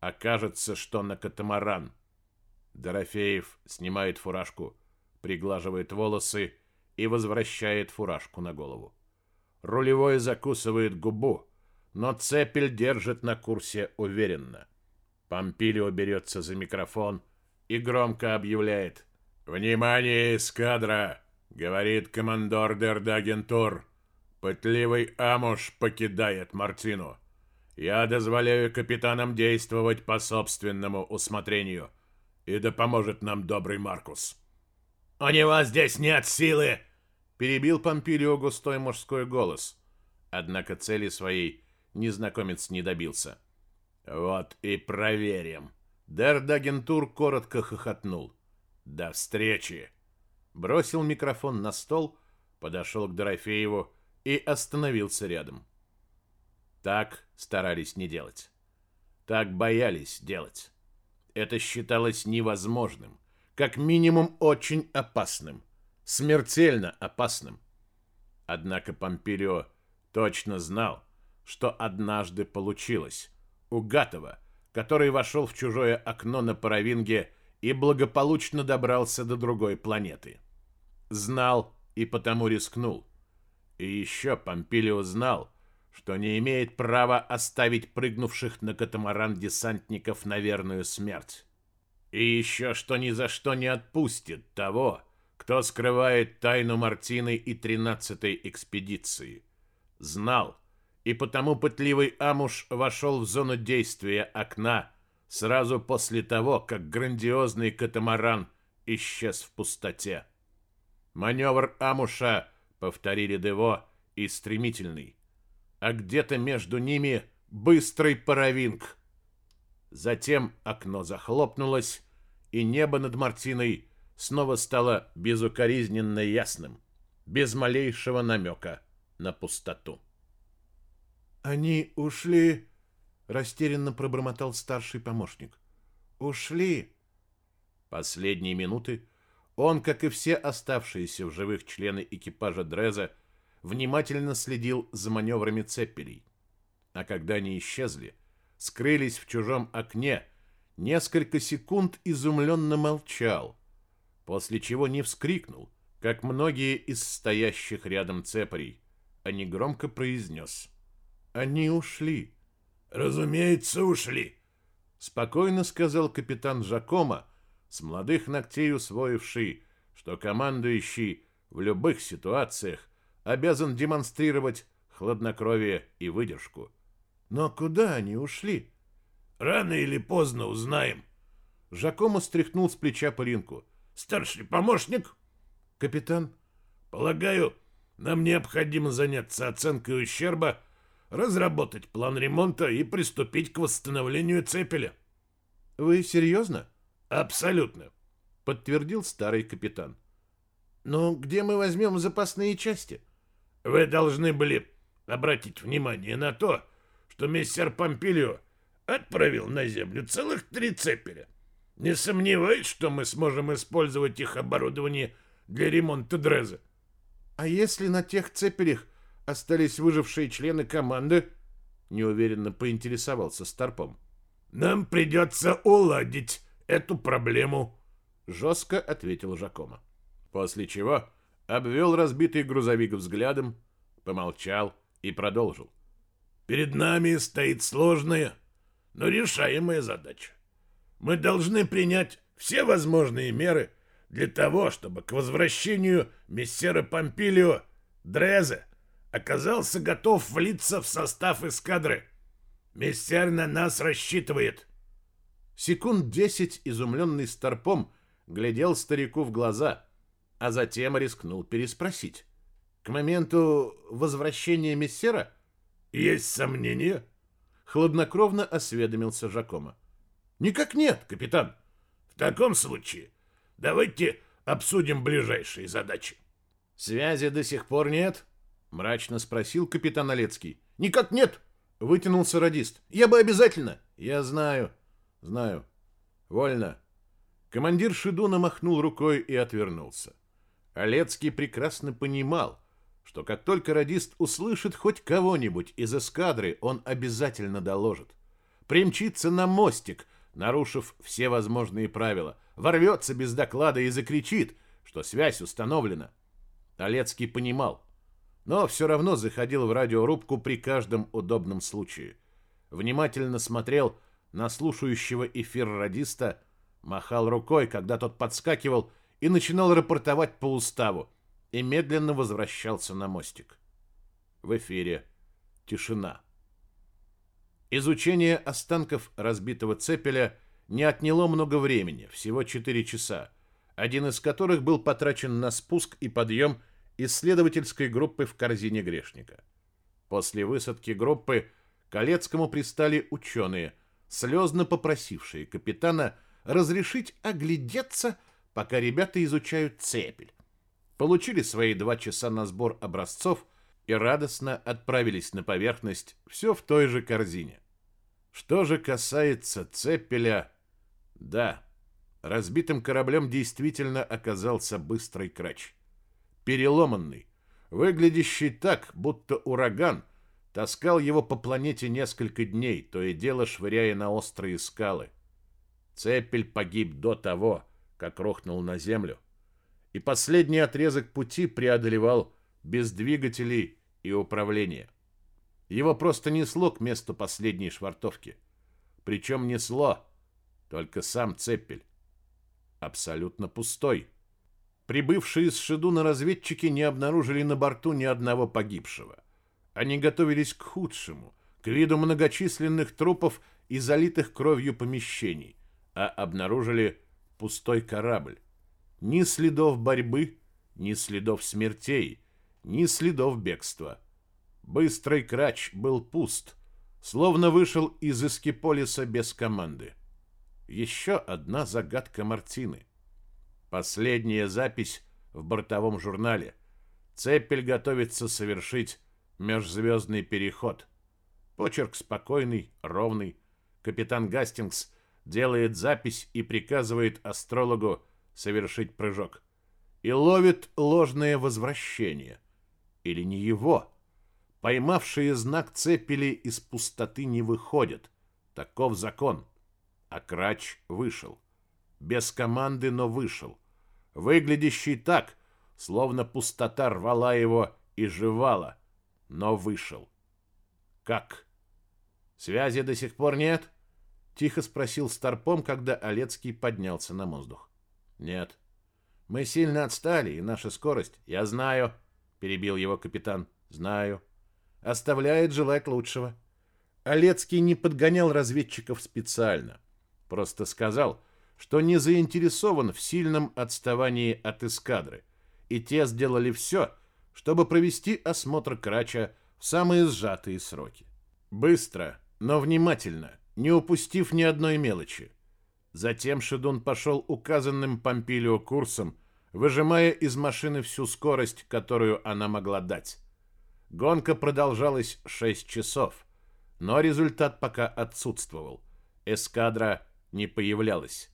а кажется, что на катамаран. Дорофеев снимает фуражку, приглаживает волосы и возвращает фуражку на голову. Рулевой закусывает губу, но Цепель держит на курсе уверенно. Помпилио берется за микрофон и громко объявляет «Внимание, эскадра!» — говорит командор Дердагентур. Пытливый Амуш покидает Мартину. Я дозволяю капитанам действовать по собственному усмотрению. И да поможет нам добрый Маркус. «У него здесь нет силы!» — перебил Помпилио густой мужской голос. Однако цели своей незнакомец не добился. «Вот и проверим». Дердагентур коротко хохотнул. «До встречи!» Бросил микрофон на стол, подошел к Дорофееву и остановился рядом. Так старались не делать. Так боялись делать. Это считалось невозможным, как минимум очень опасным, смертельно опасным. Однако Помпилио точно знал, что однажды получилось. У Гатова, который вошел в чужое окно на Паравинге и благополучно добрался до другой планеты. Знал и потому рискнул. И еще Помпилио знал, что не имеет права оставить прыгнувших на катамаран десантников на верную смерть. И еще что ни за что не отпустит того, кто скрывает тайну Мартины и тринадцатой экспедиции. Знал, и потому пытливый Амуш вошел в зону действия окна сразу после того, как грандиозный катамаран исчез в пустоте. Маневр Амуша, повторили Дево, и стремительный, а где-то между ними быстрый паровинг. Затем окно захлопнулось, и небо над Мартиной снова стало безукоризненно ясным, без малейшего намека на пустоту. «Они ушли...» — растерянно пробормотал старший помощник. «Ушли...» Последние минуты он, как и все оставшиеся в живых члены экипажа Дреза, внимательно следил за маневрами цепелей. А когда они исчезли, скрылись в чужом окне, несколько секунд изумленно молчал, после чего не вскрикнул, как многие из стоящих рядом цепарей, а негромко произнес — они ушли. Разумеется, ушли. Спокойно сказал капитан Жакома, с молодых ногтей усвоивший, что командующий в любых ситуациях обязан демонстрировать хладнокровие и выдержку. Но куда они ушли? Рано или поздно узнаем. Жакома стряхнул с плеча Полинку. Старший помощник? Капитан? Полагаю, нам необходимо заняться оценкой ущерба разработать план ремонта и приступить к восстановлению цепеля. Вы серьезно? Абсолютно, подтвердил старый капитан. Но где мы возьмем запасные части? Вы должны были обратить внимание на то, что мистер Помпилио отправил на землю целых три цепеля. Не сомневаюсь, что мы сможем использовать их оборудование для ремонта Дреза. А если на тех цепелях остались выжившие члены команды?» Неуверенно поинтересовался Старпом. «Нам придется уладить эту проблему», — жестко ответил Жакома. После чего обвел разбитый грузовик взглядом, помолчал и продолжил. «Перед нами стоит сложная, но решаемая задача. Мы должны принять все возможные меры для того, чтобы к возвращению мессера Помпилио Дрезе оказался готов влиться в состав эскадры. Мессер на нас рассчитывает. Секунд десять изумленный Старпом глядел старику в глаза, а затем рискнул переспросить. К моменту возвращения мессера? Есть сомнения? Хладнокровно осведомился Жакома. Никак нет, капитан. В таком случае давайте обсудим ближайшие задачи. Связи до сих пор нет? Мрачно спросил капитан Олецкий. Никак нет, вытянулся радист. Я бы обязательно. Я знаю, знаю. Вольно. Командир Шидуна махнул рукой и отвернулся. Олецкий прекрасно понимал, что как только радист услышит хоть кого-нибудь из эскадры, он обязательно доложит. Примчится на мостик, нарушив все возможные правила, ворвется без доклада и закричит, что связь установлена. Олецкий понимал, но все равно заходил в радиорубку при каждом удобном случае. Внимательно смотрел на слушающего эфир радиста, махал рукой, когда тот подскакивал и начинал рапортовать по уставу, и медленно возвращался на мостик. В эфире тишина. Изучение останков разбитого цепеля не отняло много времени, всего 4 часа, один из которых был потрачен на спуск и подъем исследовательской группы в корзине грешника. После высадки группы к Олецкому пристали ученые, слезно попросившие капитана разрешить оглядеться, пока ребята изучают цепель. Получили свои два часа на сбор образцов и радостно отправились на поверхность все в той же корзине. Что же касается цепеля, да, разбитым кораблем действительно оказался быстрый крач переломанный, выглядящий так, будто ураган таскал его по планете несколько дней, то и дело швыряя на острые скалы. Цепель погиб до того, как рухнул на землю, и последний отрезок пути преодолевал без двигателей и управления. Его просто несло к месту последней швартовки. Причем несло только сам цепель. Абсолютно пустой. Прибывшие из Шидуна разведчики не обнаружили на борту ни одного погибшего. Они готовились к худшему, к виду многочисленных трупов и залитых кровью помещений, а обнаружили пустой корабль. Ни следов борьбы, ни следов смертей, ни следов бегства. Быстрый крач был пуст, словно вышел из Эскиполиса без команды. Еще одна загадка Мартины — Последняя запись в бортовом журнале. Цепель готовится совершить межзвездный переход. Почерк спокойный, ровный. Капитан Гастингс делает запись и приказывает астрологу совершить прыжок. И ловит ложное возвращение. Или не его. Поймавшие знак цепели из пустоты не выходят. Таков закон. А Крач вышел. Без команды, но вышел выглядящий так, словно пустота рвала его и жевала, но вышел. Как? Связи до сих пор нет? Тихо спросил Старпом, когда Олецкий поднялся на воздух. Нет. Мы сильно отстали, и наша скорость... Я знаю, перебил его капитан. Знаю. Оставляет желать лучшего. Олецкий не подгонял разведчиков специально. Просто сказал, что не заинтересован в сильном отставании от эскадры, и те сделали все, чтобы провести осмотр Крача в самые сжатые сроки. Быстро, но внимательно, не упустив ни одной мелочи. Затем Шедун пошел указанным Помпилио курсом, выжимая из машины всю скорость, которую она могла дать. Гонка продолжалась 6 часов, но результат пока отсутствовал. Эскадра не появлялась.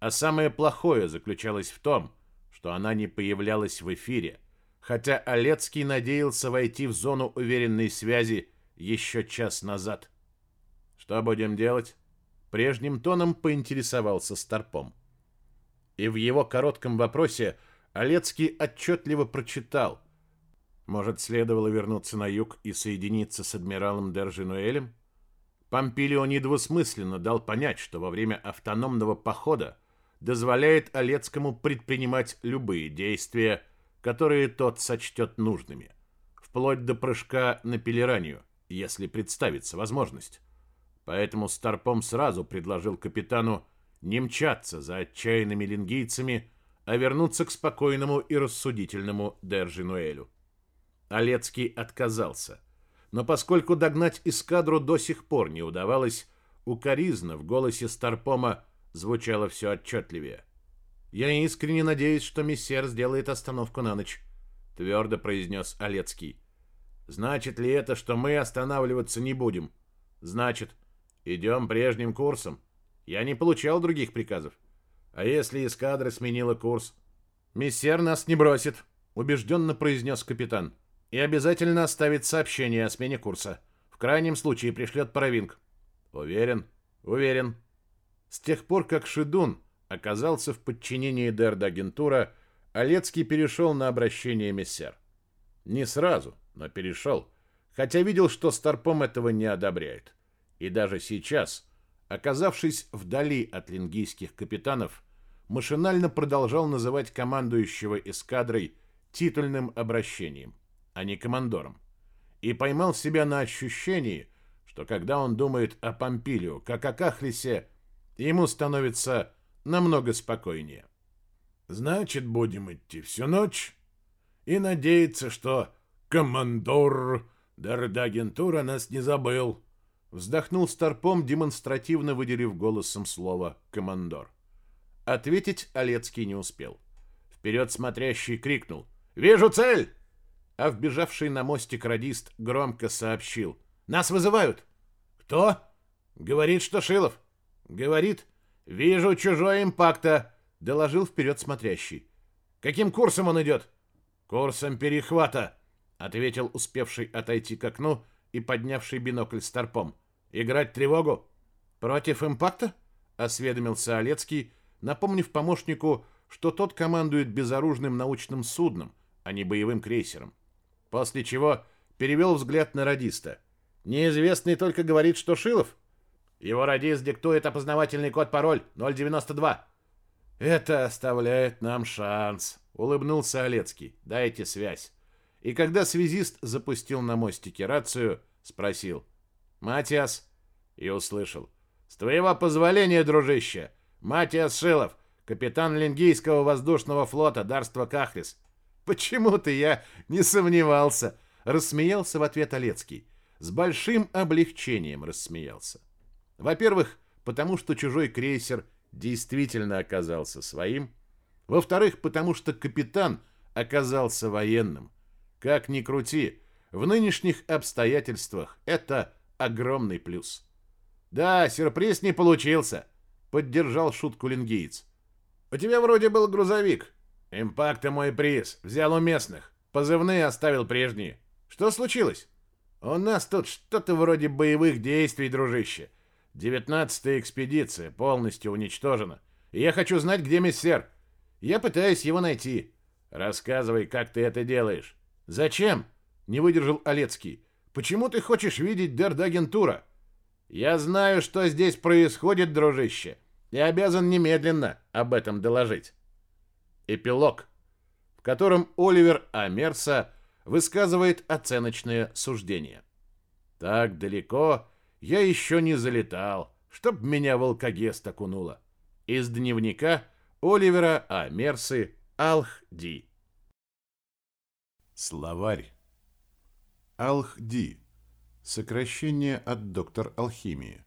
А самое плохое заключалось в том, что она не появлялась в эфире, хотя Олецкий надеялся войти в зону уверенной связи еще час назад. «Что будем делать?» Прежним тоном поинтересовался Старпом. И в его коротком вопросе Олецкий отчетливо прочитал. Может, следовало вернуться на юг и соединиться с адмиралом Держинуэлем? Помпилио недвусмысленно дал понять, что во время автономного похода дозволяет Олецкому предпринимать любые действия, которые тот сочтет нужными, вплоть до прыжка на Пелеранию, если представится возможность. Поэтому Старпом сразу предложил капитану не мчаться за отчаянными лингийцами, а вернуться к спокойному и рассудительному Держинуэлю. Олецкий отказался, но поскольку догнать эскадру до сих пор не удавалось, укоризна в голосе Старпома звучало все отчетливее. «Я искренне надеюсь, что мессер сделает остановку на ночь», — твердо произнес Олецкий. «Значит ли это, что мы останавливаться не будем?» «Значит, идем прежним курсом. Я не получал других приказов. А если эскадра сменила курс?» «Мессер нас не бросит», — убежденно произнес капитан. «И обязательно оставит сообщение о смене курса. В крайнем случае пришлет паровинг». «Уверен, уверен», с тех пор, как Шидун оказался в подчинении Дерда-агентура, Олецкий перешел на обращение мессер. Не сразу, но перешел, хотя видел, что Старпом этого не одобряет. И даже сейчас, оказавшись вдали от лингийских капитанов, машинально продолжал называть командующего эскадрой титульным обращением, а не командором. И поймал себя на ощущении, что когда он думает о Помпилио, как о Кахлисе, ему становится намного спокойнее. Значит, будем идти всю ночь и надеяться, что командор Дардагентура нас не забыл. Вздохнул Старпом, демонстративно выделив голосом слово «командор». Ответить Олецкий не успел. Вперед смотрящий крикнул «Вижу цель!» А вбежавший на мостик радист громко сообщил «Нас вызывают!» «Кто?» «Говорит, что Шилов!» Говорит, вижу чужой импакта, доложил вперед смотрящий. Каким курсом он идет? Курсом перехвата, ответил успевший отойти к окну и поднявший бинокль с торпом. Играть тревогу? Против импакта? Осведомился Олецкий, напомнив помощнику, что тот командует безоружным научным судном, а не боевым крейсером. После чего перевел взгляд на радиста. Неизвестный только говорит, что Шилов. Его радист диктует опознавательный код-пароль 092. Это оставляет нам шанс, улыбнулся Олецкий. Дайте связь. И когда связист запустил на мостике рацию, спросил: "Матиас?" И услышал: "С твоего позволения, дружище, Матиас Шилов, капитан Лингийского воздушного флота Дарства Кахрис". Почему-то я не сомневался, рассмеялся в ответ Олецкий. С большим облегчением рассмеялся. Во-первых, потому что чужой крейсер действительно оказался своим. Во-вторых, потому что капитан оказался военным. Как ни крути, в нынешних обстоятельствах это огромный плюс. Да, сюрприз не получился, поддержал шутку лингиец. У тебя вроде был грузовик. Импакта мой приз. Взял у местных. Позывные оставил прежние. Что случилось? У нас тут что-то вроде боевых действий, дружище. Девятнадцатая экспедиция полностью уничтожена. И я хочу знать, где мессер. Я пытаюсь его найти. Рассказывай, как ты это делаешь. Зачем? Не выдержал Олецкий. Почему ты хочешь видеть Дердагентура? Я знаю, что здесь происходит, дружище, и обязан немедленно об этом доложить. Эпилог, в котором Оливер Амерса высказывает оценочное суждение. Так далеко я еще не залетал, чтоб меня в алкогест окунуло. Из дневника Оливера А. Мерсы Алх-Ди. Словарь. Алх-Ди. Сокращение от доктор алхимии.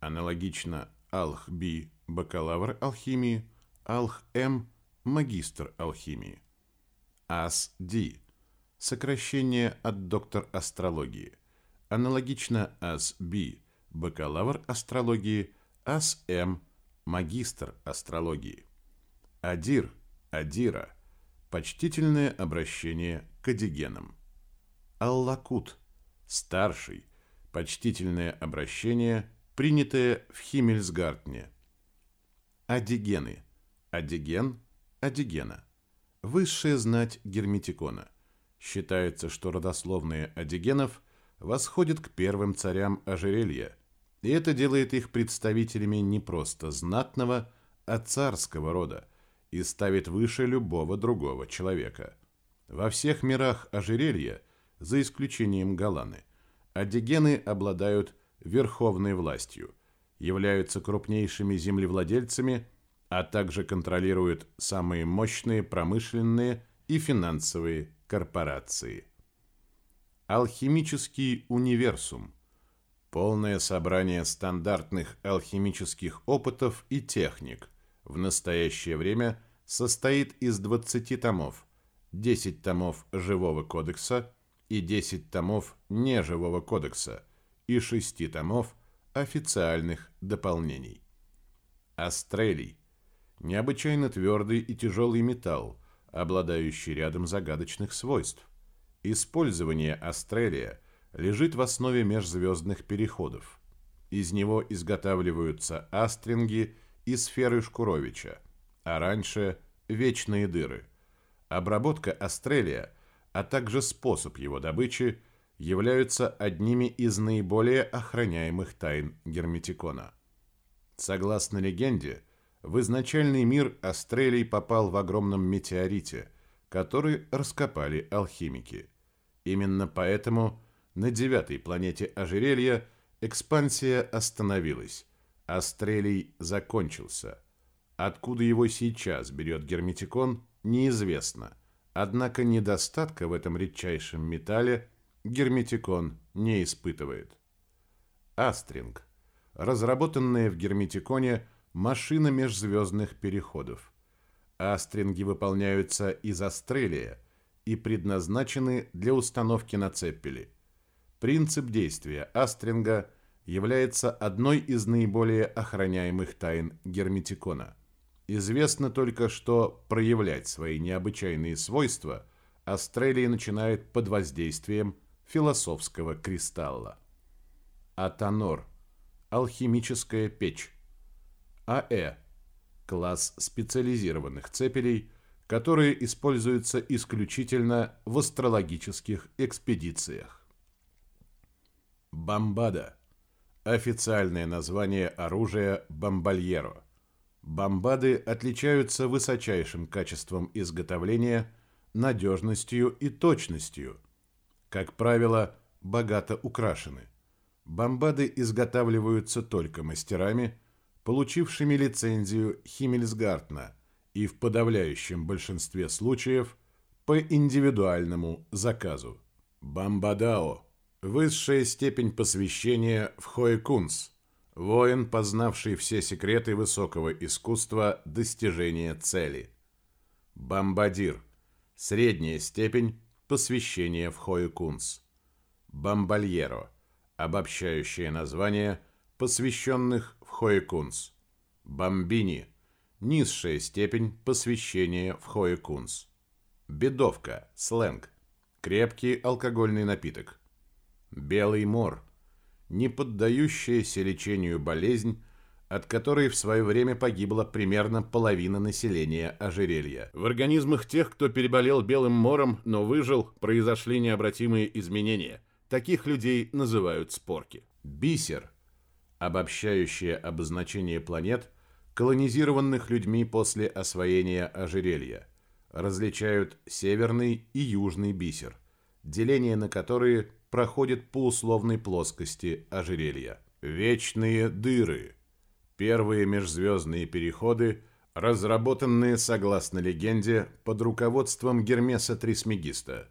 Аналогично Алх-Би, бакалавр алхимии, Алх-М, магистр алхимии. Ас-Ди. Сокращение от доктор астрологии. Аналогично АС-Б, бакалавр астрологии, АС-М, магистр астрологии. Адир, Адира, почтительное обращение к адигенам. Аллакут, старший, почтительное обращение, принятое в Химмельсгартне. Адигены, адиген, адигена. Высшая знать герметикона. Считается, что родословные адигенов – восходит к первым царям ожерелья, И это делает их представителями не просто знатного, а царского рода и ставит выше любого другого человека. Во всех мирах ожерелья, за исключением Галаны, адигены обладают верховной властью, являются крупнейшими землевладельцами, а также контролируют самые мощные промышленные и финансовые корпорации. Алхимический универсум – полное собрание стандартных алхимических опытов и техник, в настоящее время состоит из 20 томов, 10 томов живого кодекса и 10 томов неживого кодекса и 6 томов официальных дополнений. Астрелий – необычайно твердый и тяжелый металл, обладающий рядом загадочных свойств. Использование астрелия лежит в основе межзвездных переходов. Из него изготавливаются астринги и сферы Шкуровича, а раньше – вечные дыры. Обработка астрелия, а также способ его добычи являются одними из наиболее охраняемых тайн Герметикона. Согласно легенде, в изначальный мир Астрелий попал в огромном метеорите, который раскопали алхимики. Именно поэтому на девятой планете ожерелья экспансия остановилась. Астрелий закончился. Откуда его сейчас берет герметикон, неизвестно. Однако недостатка в этом редчайшем металле герметикон не испытывает. Астринг. Разработанная в герметиконе машина межзвездных переходов. Астринги выполняются из астрелия и предназначены для установки на цеппели. Принцип действия астринга является одной из наиболее охраняемых тайн герметикона. Известно только, что проявлять свои необычайные свойства астрелии начинает под воздействием философского кристалла. Атонор – алхимическая печь. АЭ – класс специализированных цепелей, которые используются исключительно в астрологических экспедициях. Бомбада – официальное название оружия бомбальеро. Бомбады отличаются высочайшим качеством изготовления, надежностью и точностью – как правило, богато украшены. Бомбады изготавливаются только мастерами, получившими лицензию Химмельсгартна и в подавляющем большинстве случаев по индивидуальному заказу. Бомбадао – высшая степень посвящения в Хоекунс, воин, познавший все секреты высокого искусства достижения цели. Бомбадир – средняя степень посвящение в Хоекунс. Бомбальеро – обобщающее название посвященных Хоекунс. Бомбини – низшая степень посвящения в Хоекунс. Бедовка – сленг, крепкий алкогольный напиток. Белый мор – не поддающаяся лечению болезнь, от которой в свое время погибла примерно половина населения ожерелья. В организмах тех, кто переболел белым мором, но выжил, произошли необратимые изменения. Таких людей называют спорки. Бисер – обобщающее обозначение планет, колонизированных людьми после освоения ожерелья. Различают северный и южный бисер, деление на которые проходит по условной плоскости ожерелья. Вечные дыры – Первые межзвездные переходы, разработанные, согласно легенде, под руководством Гермеса Трисмегиста.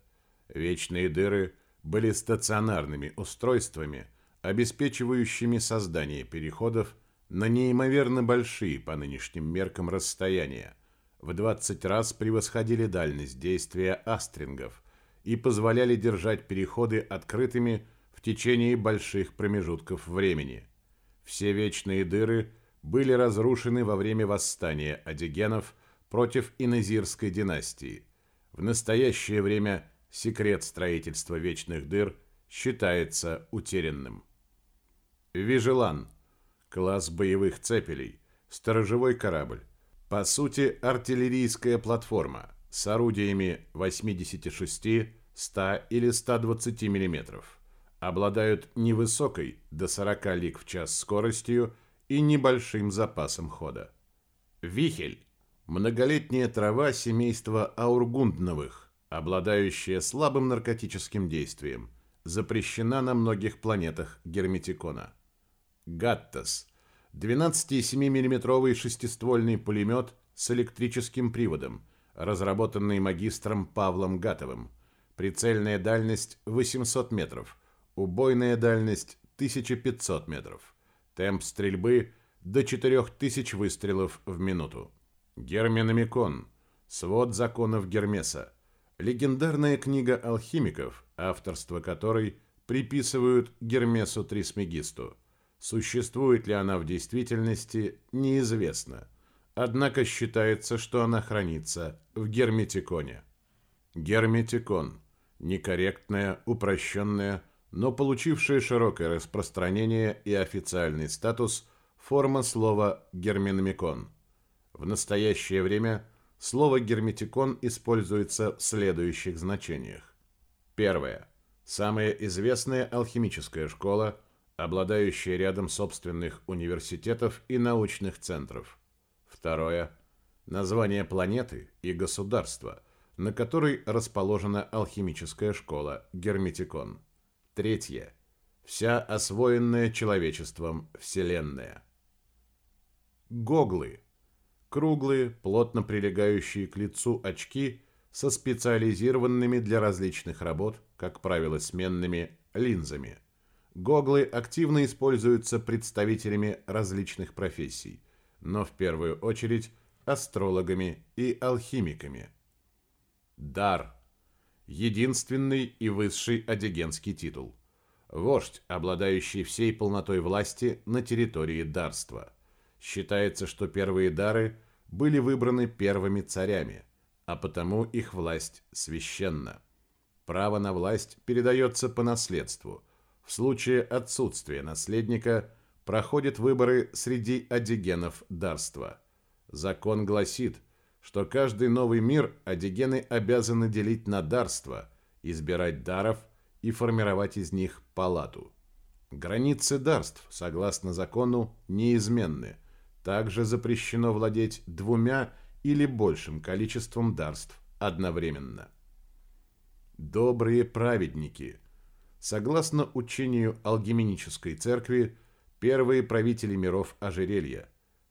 Вечные дыры были стационарными устройствами, обеспечивающими создание переходов на неимоверно большие по нынешним меркам расстояния, в 20 раз превосходили дальность действия астрингов и позволяли держать переходы открытыми в течение больших промежутков времени. Все вечные дыры были разрушены во время восстания адигенов против Инезирской династии. В настоящее время секрет строительства вечных дыр считается утерянным. Вижелан. Класс боевых цепелей. Сторожевой корабль. По сути, артиллерийская платформа с орудиями 86, 100 или 120 мм. обладают невысокой, до 40 лиг в час скоростью и небольшим запасом хода. Вихель – многолетняя трава семейства аургундновых, обладающая слабым наркотическим действием, запрещена на многих планетах Герметикона. Гаттас – 12,7 мм шестиствольный пулемет с электрическим приводом, разработанный магистром Павлом Гатовым. Прицельная дальность 800 метров, убойная дальность 1500 метров. Темп стрельбы до 4000 выстрелов в минуту. Герменомикон. Свод законов Гермеса. Легендарная книга алхимиков, авторство которой приписывают Гермесу Трисмегисту. Существует ли она в действительности, неизвестно. Однако считается, что она хранится в Герметиконе. Герметикон. Некорректная, упрощенная, но получившая широкое распространение и официальный статус форма слова «герменомикон». В настоящее время слово «герметикон» используется в следующих значениях. Первое. Самая известная алхимическая школа, обладающая рядом собственных университетов и научных центров. Второе. Название планеты и государства, на которой расположена алхимическая школа Герметикон. Третье. Вся освоенная человечеством Вселенная. Гоглы. Круглые, плотно прилегающие к лицу очки со специализированными для различных работ, как правило, сменными линзами. Гоглы активно используются представителями различных профессий, но в первую очередь астрологами и алхимиками. Дар единственный и высший адигенский титул. Вождь, обладающий всей полнотой власти на территории дарства. Считается, что первые дары были выбраны первыми царями, а потому их власть священна. Право на власть передается по наследству. В случае отсутствия наследника проходят выборы среди адигенов дарства. Закон гласит – что каждый новый мир адигены обязаны делить на дарства, избирать даров и формировать из них палату. Границы дарств, согласно закону, неизменны. Также запрещено владеть двумя или большим количеством дарств одновременно. Добрые праведники. Согласно учению Алгеменической церкви, первые правители миров ожерелья,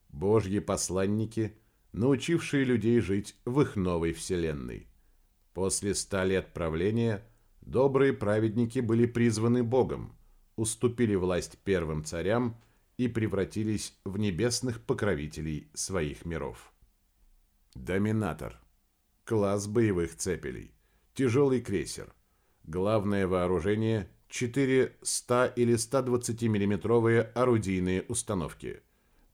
божьи посланники – научившие людей жить в их новой вселенной. После ста лет правления добрые праведники были призваны Богом, уступили власть первым царям и превратились в небесных покровителей своих миров. Доминатор. Класс боевых цепелей. Тяжелый крейсер. Главное вооружение – 4 100 или 120 миллиметровые орудийные установки –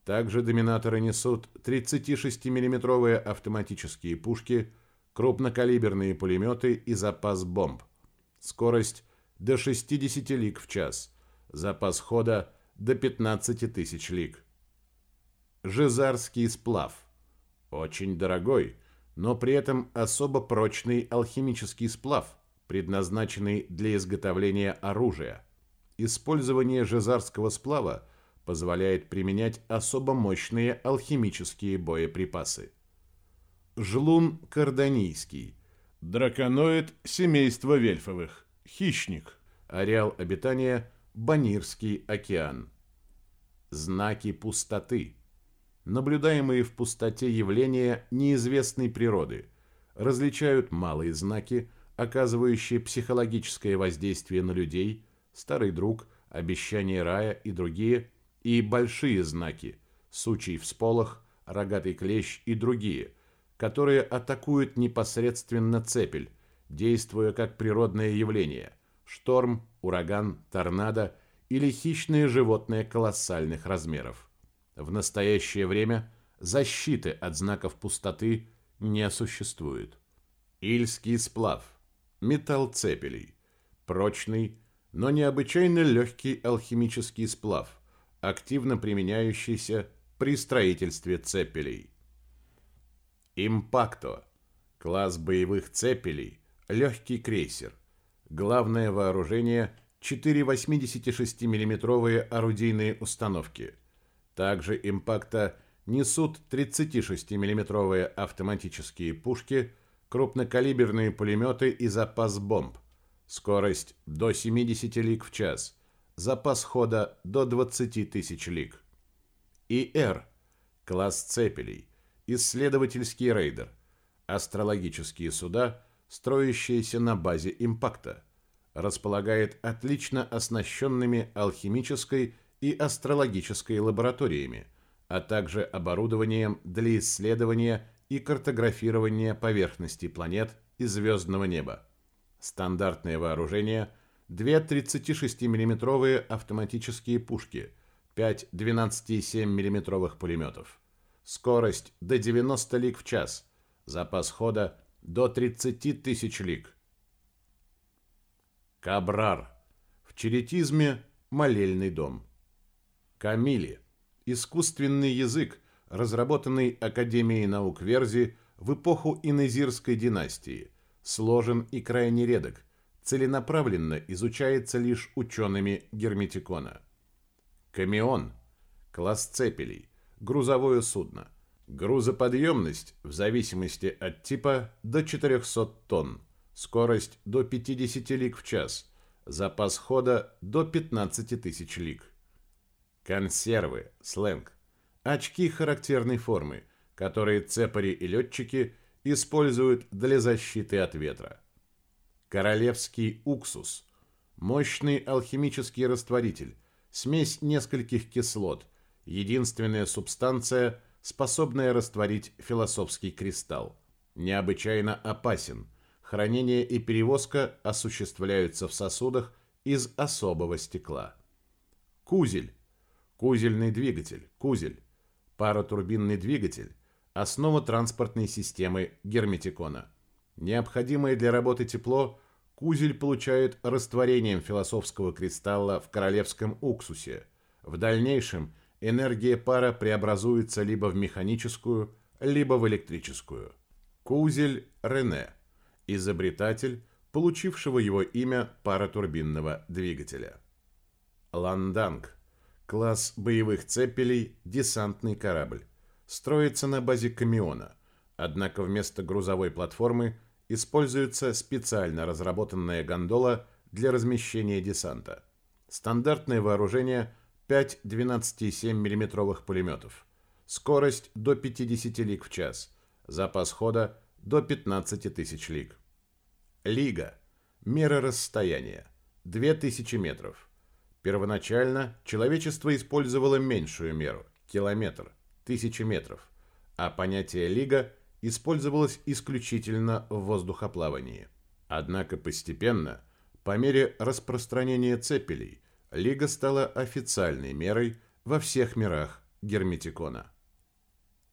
также доминаторы несут 36 миллиметровые автоматические пушки, крупнокалиберные пулеметы и запас бомб. Скорость до 60 лиг в час. Запас хода до 15 тысяч лиг. Жизарский сплав. Очень дорогой, но при этом особо прочный алхимический сплав, предназначенный для изготовления оружия. Использование жизарского сплава – позволяет применять особо мощные алхимические боеприпасы. Жлун карданийский. Драконоид семейства вельфовых. Хищник. Ареал обитания Банирский океан. Знаки пустоты. Наблюдаемые в пустоте явления неизвестной природы. Различают малые знаки, оказывающие психологическое воздействие на людей, старый друг, обещание рая и другие, и большие знаки – сучий всполох, рогатый клещ и другие, которые атакуют непосредственно цепель, действуя как природное явление – шторм, ураган, торнадо или хищные животные колоссальных размеров. В настоящее время защиты от знаков пустоты не существует. Ильский сплав. Металл цепелей. Прочный, но необычайно легкий алхимический сплав – активно применяющийся при строительстве цепелей. Импакто. Класс боевых цепелей. Легкий крейсер. Главное вооружение – 4 86 миллиметровые орудийные установки. Также импакта несут 36 миллиметровые автоматические пушки, крупнокалиберные пулеметы и запас бомб. Скорость до 70 лиг в час. Запас хода до 20 тысяч лиг. ИР. Класс цепелей. Исследовательский рейдер. Астрологические суда, строящиеся на базе импакта. Располагает отлично оснащенными алхимической и астрологической лабораториями, а также оборудованием для исследования и картографирования поверхности планет и звездного неба. Стандартное вооружение – две 36 миллиметровые автоматические пушки, 5 12,7 миллиметровых пулеметов. Скорость до 90 лиг в час, запас хода до 30 тысяч лиг. Кабрар. В черетизме – молельный дом. Камили. Искусственный язык, разработанный Академией наук Верзи в эпоху Инезирской династии – сложен и крайне редок, целенаправленно изучается лишь учеными Герметикона. Камион – класс цепелей, грузовое судно. Грузоподъемность в зависимости от типа до 400 тонн, скорость до 50 лиг в час, запас хода до 15 тысяч лиг. Консервы, сленг, очки характерной формы, которые цепари и летчики – используют для защиты от ветра. Королевский уксус – мощный алхимический растворитель, смесь нескольких кислот, единственная субстанция, способная растворить философский кристалл. Необычайно опасен. Хранение и перевозка осуществляются в сосудах из особого стекла. Кузель. Кузельный двигатель. Кузель. Паротурбинный двигатель Основа транспортной системы герметикона. Необходимое для работы тепло кузель получает растворением философского кристалла в королевском уксусе. В дальнейшем энергия пара преобразуется либо в механическую, либо в электрическую. Кузель Рене. Изобретатель, получившего его имя паратурбинного двигателя. Ланданг. Класс боевых цепелей, десантный корабль строится на базе камиона, однако вместо грузовой платформы используется специально разработанная гондола для размещения десанта. Стандартное вооружение 5 12,7 мм пулеметов. Скорость до 50 лиг в час. Запас хода до 15 тысяч лиг. Лига. Мера расстояния. 2000 метров. Первоначально человечество использовало меньшую меру – километр – тысячи метров, а понятие «лига» использовалось исключительно в воздухоплавании. Однако постепенно, по мере распространения цепелей, лига стала официальной мерой во всех мирах герметикона.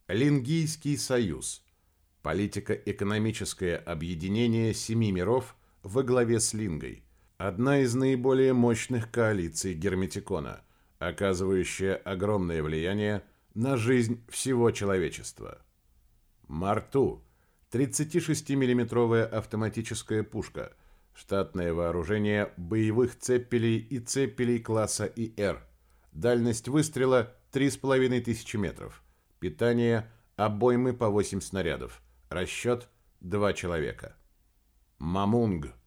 Лингийский союз – политико-экономическое объединение семи миров во главе с Лингой – одна из наиболее мощных коалиций герметикона, оказывающая огромное влияние на жизнь всего человечества. Марту – 36-миллиметровая автоматическая пушка, штатное вооружение боевых цепелей и цепелей класса ИР, дальность выстрела 3500 метров, питание – обоймы по 8 снарядов, расчет – 2 человека. Мамунг –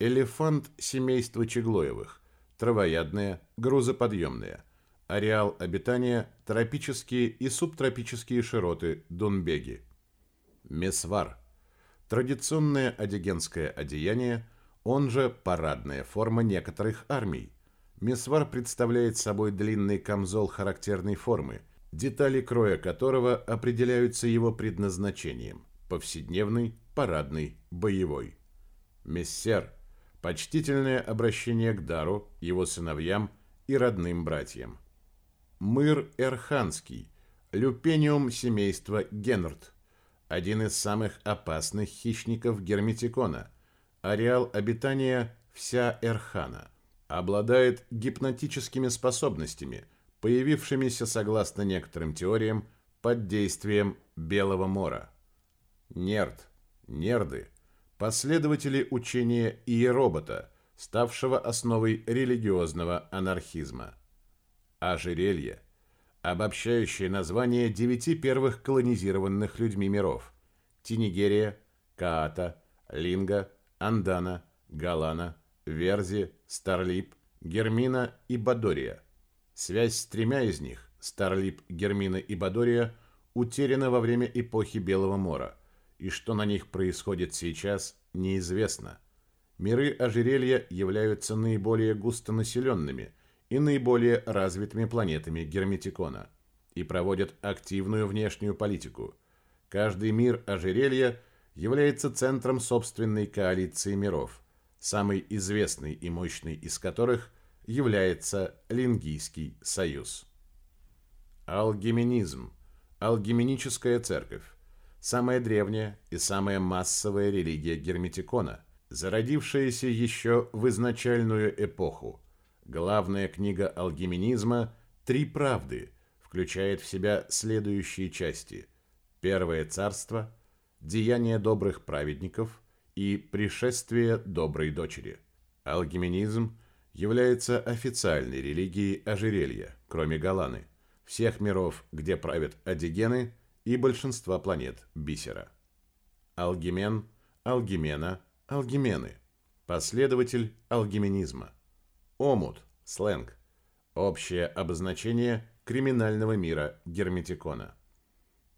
элефант семейства Чеглоевых, травоядная, грузоподъемная – Ареал обитания – тропические и субтропические широты Дунбеги. Месвар – традиционное одигенское одеяние, он же парадная форма некоторых армий. Месвар представляет собой длинный камзол характерной формы, детали кроя которого определяются его предназначением – повседневный, парадный, боевой. Мессер – почтительное обращение к дару, его сыновьям и родным братьям. Мыр эрханский, люпениум семейства Генрт, один из самых опасных хищников герметикона, ареал обитания вся Эрхана, обладает гипнотическими способностями, появившимися, согласно некоторым теориям, под действием Белого Мора. Нерд, нерды, последователи учения Иеробота, ставшего основой религиозного анархизма. Ожерелье – обобщающее название девяти первых колонизированных людьми миров – Тинигерия, Каата, Линга, Андана, Галана, Верзи, Старлип, Гермина и Бадория. Связь с тремя из них – Старлип, Гермина и Бадория – утеряна во время эпохи Белого Мора, и что на них происходит сейчас, неизвестно – Миры ожерелья являются наиболее густонаселенными и наиболее развитыми планетами Герметикона и проводят активную внешнюю политику. Каждый мир ожерелья является центром собственной коалиции миров, самый известный и мощный из которых является Лингийский союз. Алгеменизм, алгеменическая церковь, самая древняя и самая массовая религия Герметикона – зародившаяся еще в изначальную эпоху. Главная книга алгеменизма «Три правды» включает в себя следующие части. Первое царство, деяния добрых праведников и пришествие доброй дочери. Алгеменизм является официальной религией ожерелья, кроме Галаны, всех миров, где правят адигены и большинства планет Бисера. Алгемен, Алгемена – Алгимены. Последователь алгименизма. Омут. Сленг. Общее обозначение криминального мира герметикона.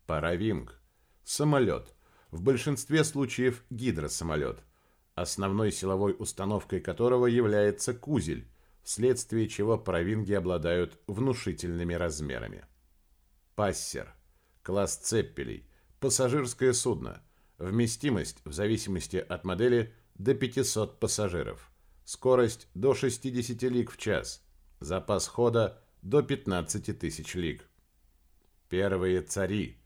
Паравинг. Самолет. В большинстве случаев гидросамолет, основной силовой установкой которого является кузель, вследствие чего паравинги обладают внушительными размерами. Пассер. Класс цеппелей. Пассажирское судно – Вместимость в зависимости от модели до 500 пассажиров. Скорость до 60 лиг в час. Запас хода до 15 тысяч лиг. Первые цари.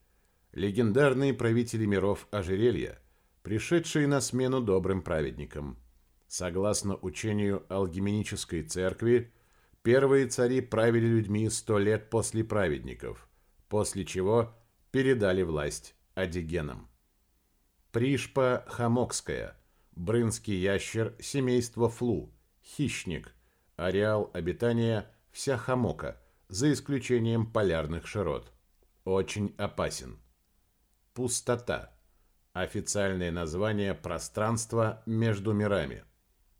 Легендарные правители миров ожерелья, пришедшие на смену добрым праведникам. Согласно учению алгеменической церкви, первые цари правили людьми сто лет после праведников, после чего передали власть адигенам. Пришпа хамокская, брынский ящер семейства флу, хищник, ареал обитания вся хамока, за исключением полярных широт. Очень опасен. Пустота. Официальное название пространства между мирами.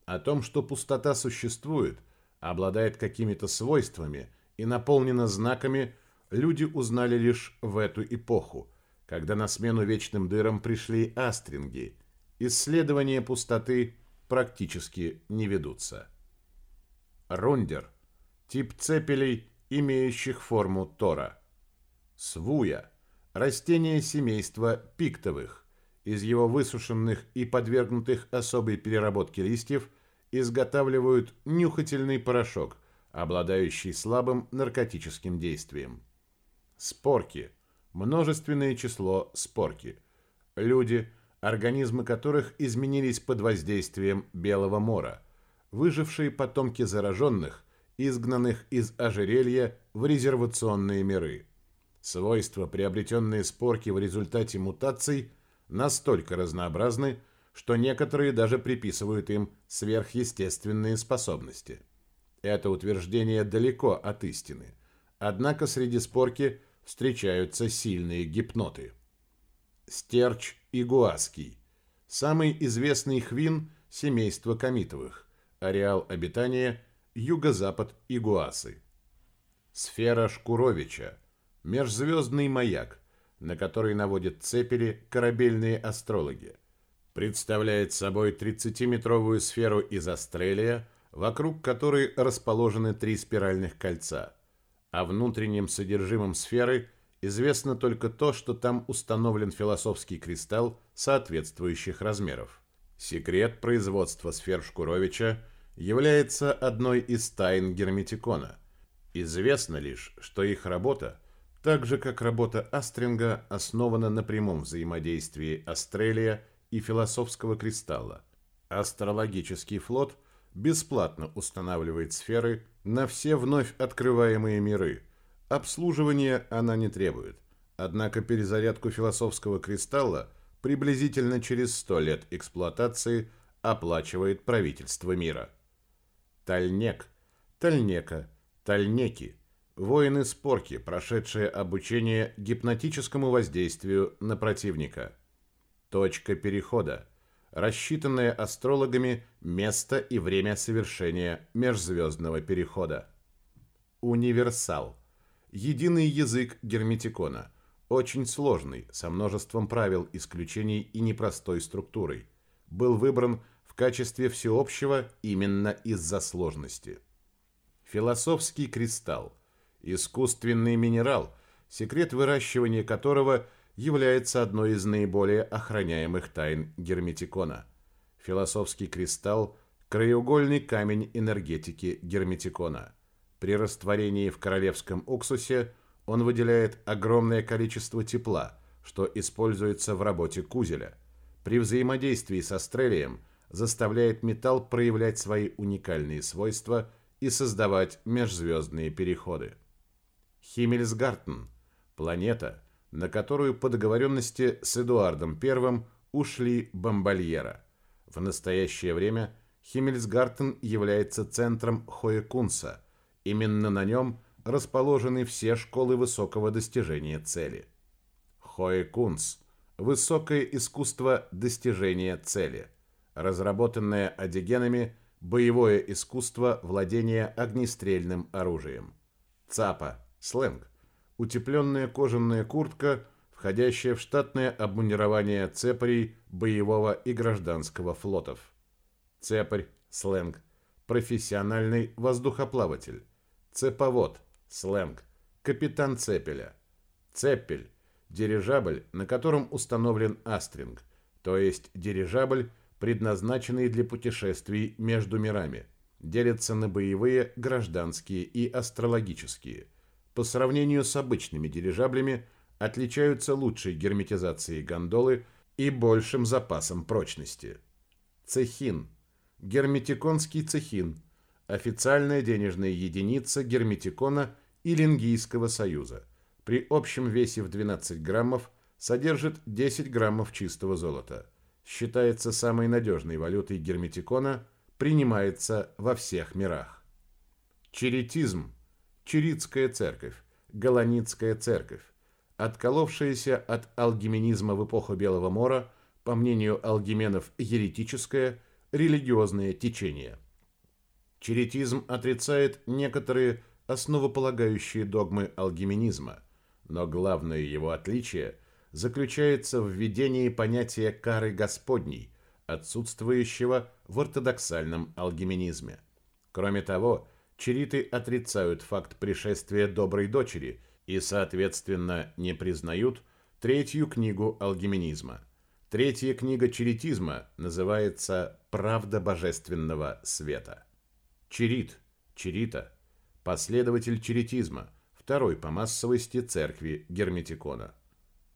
О том, что пустота существует, обладает какими-то свойствами и наполнена знаками, люди узнали лишь в эту эпоху – когда на смену вечным дырам пришли астринги. Исследования пустоты практически не ведутся. Рундер – тип цепелей, имеющих форму тора. Свуя – растение семейства пиктовых. Из его высушенных и подвергнутых особой переработке листьев изготавливают нюхательный порошок, обладающий слабым наркотическим действием. Спорки – множественное число спорки. Люди, организмы которых изменились под воздействием Белого мора, выжившие потомки зараженных, изгнанных из ожерелья в резервационные миры. Свойства, приобретенные спорки в результате мутаций, настолько разнообразны, что некоторые даже приписывают им сверхъестественные способности. Это утверждение далеко от истины. Однако среди спорки встречаются сильные гипноты. Стерч игуаский. Самый известный хвин семейства комитовых. Ареал обитания – юго-запад Игуасы. Сфера Шкуровича. Межзвездный маяк, на который наводят цепели корабельные астрологи. Представляет собой 30-метровую сферу из астрелия, вокруг которой расположены три спиральных кольца – о внутреннем содержимом сферы известно только то, что там установлен философский кристалл соответствующих размеров. Секрет производства сфер Шкуровича является одной из тайн герметикона. Известно лишь, что их работа, так же как работа Астринга, основана на прямом взаимодействии Астрелия и философского кристалла. Астрологический флот бесплатно устанавливает сферы на все вновь открываемые миры. Обслуживания она не требует. Однако перезарядку философского кристалла приблизительно через 100 лет эксплуатации оплачивает правительство мира. Тальнек, Тальнека, Тальнеки, воины-спорки, прошедшие обучение гипнотическому воздействию на противника. Точка перехода, рассчитанное астрологами место и время совершения межзвездного перехода. Универсал. Единый язык герметикона. Очень сложный, со множеством правил, исключений и непростой структурой. Был выбран в качестве всеобщего именно из-за сложности. Философский кристалл. Искусственный минерал, секрет выращивания которого является одной из наиболее охраняемых тайн герметикона. Философский кристалл – краеугольный камень энергетики герметикона. При растворении в королевском уксусе он выделяет огромное количество тепла, что используется в работе кузеля. При взаимодействии с астрелием заставляет металл проявлять свои уникальные свойства и создавать межзвездные переходы. Химмельсгартен – планета, на которую по договоренности с Эдуардом I ушли бомбальера. В настоящее время Химмельсгартен является центром Хоекунса – Именно на нем расположены все школы высокого достижения цели. Хоекунс – высокое искусство достижения цели, разработанное адигенами боевое искусство владения огнестрельным оружием. ЦАПа – сленг, утепленная кожаная куртка, входящая в штатное обмундирование цепарей боевого и гражданского флотов. Цепарь – сленг, профессиональный воздухоплаватель Цеповод, сленг, капитан цепеля. Цепель, дирижабль, на котором установлен астринг, то есть дирижабль, предназначенный для путешествий между мирами. Делится на боевые, гражданские и астрологические. По сравнению с обычными дирижаблями отличаются лучшей герметизацией гондолы и большим запасом прочности. Цехин. Герметиконский цехин – официальная денежная единица герметикона и Лингийского союза. При общем весе в 12 граммов содержит 10 граммов чистого золота. Считается самой надежной валютой герметикона, принимается во всех мирах. Черетизм, Черитская церковь, Галаницкая церковь, отколовшаяся от алгименизма в эпоху Белого Мора, по мнению алгименов, еретическое, религиозное течение – Черетизм отрицает некоторые основополагающие догмы алгименизма, но главное его отличие заключается в введении понятия кары Господней, отсутствующего в ортодоксальном алгименизме. Кроме того, чериты отрицают факт пришествия доброй дочери и, соответственно, не признают третью книгу алгименизма. Третья книга черитизма называется «Правда божественного света». Черит, Черита, последователь черитизма, второй по массовости церкви Герметикона.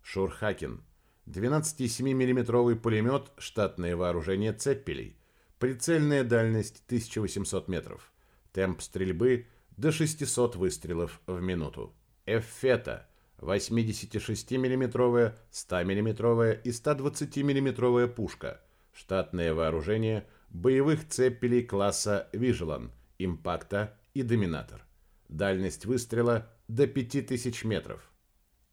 Шурхакин, 12,7 миллиметровый пулемет, штатное вооружение цеппелей, прицельная дальность 1800 метров, темп стрельбы до 600 выстрелов в минуту. Эффета, 86 миллиметровая 100 миллиметровая и 120 миллиметровая пушка, штатное вооружение – боевых цепелей класса Vigilant, импакта и доминатор. Дальность выстрела до 5000 метров.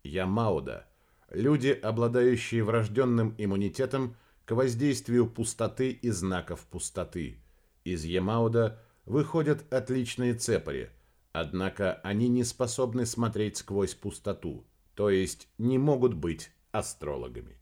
Ямауда. Люди, обладающие врожденным иммунитетом к воздействию пустоты и знаков пустоты. Из Ямауда выходят отличные цепари, однако они не способны смотреть сквозь пустоту, то есть не могут быть астрологами.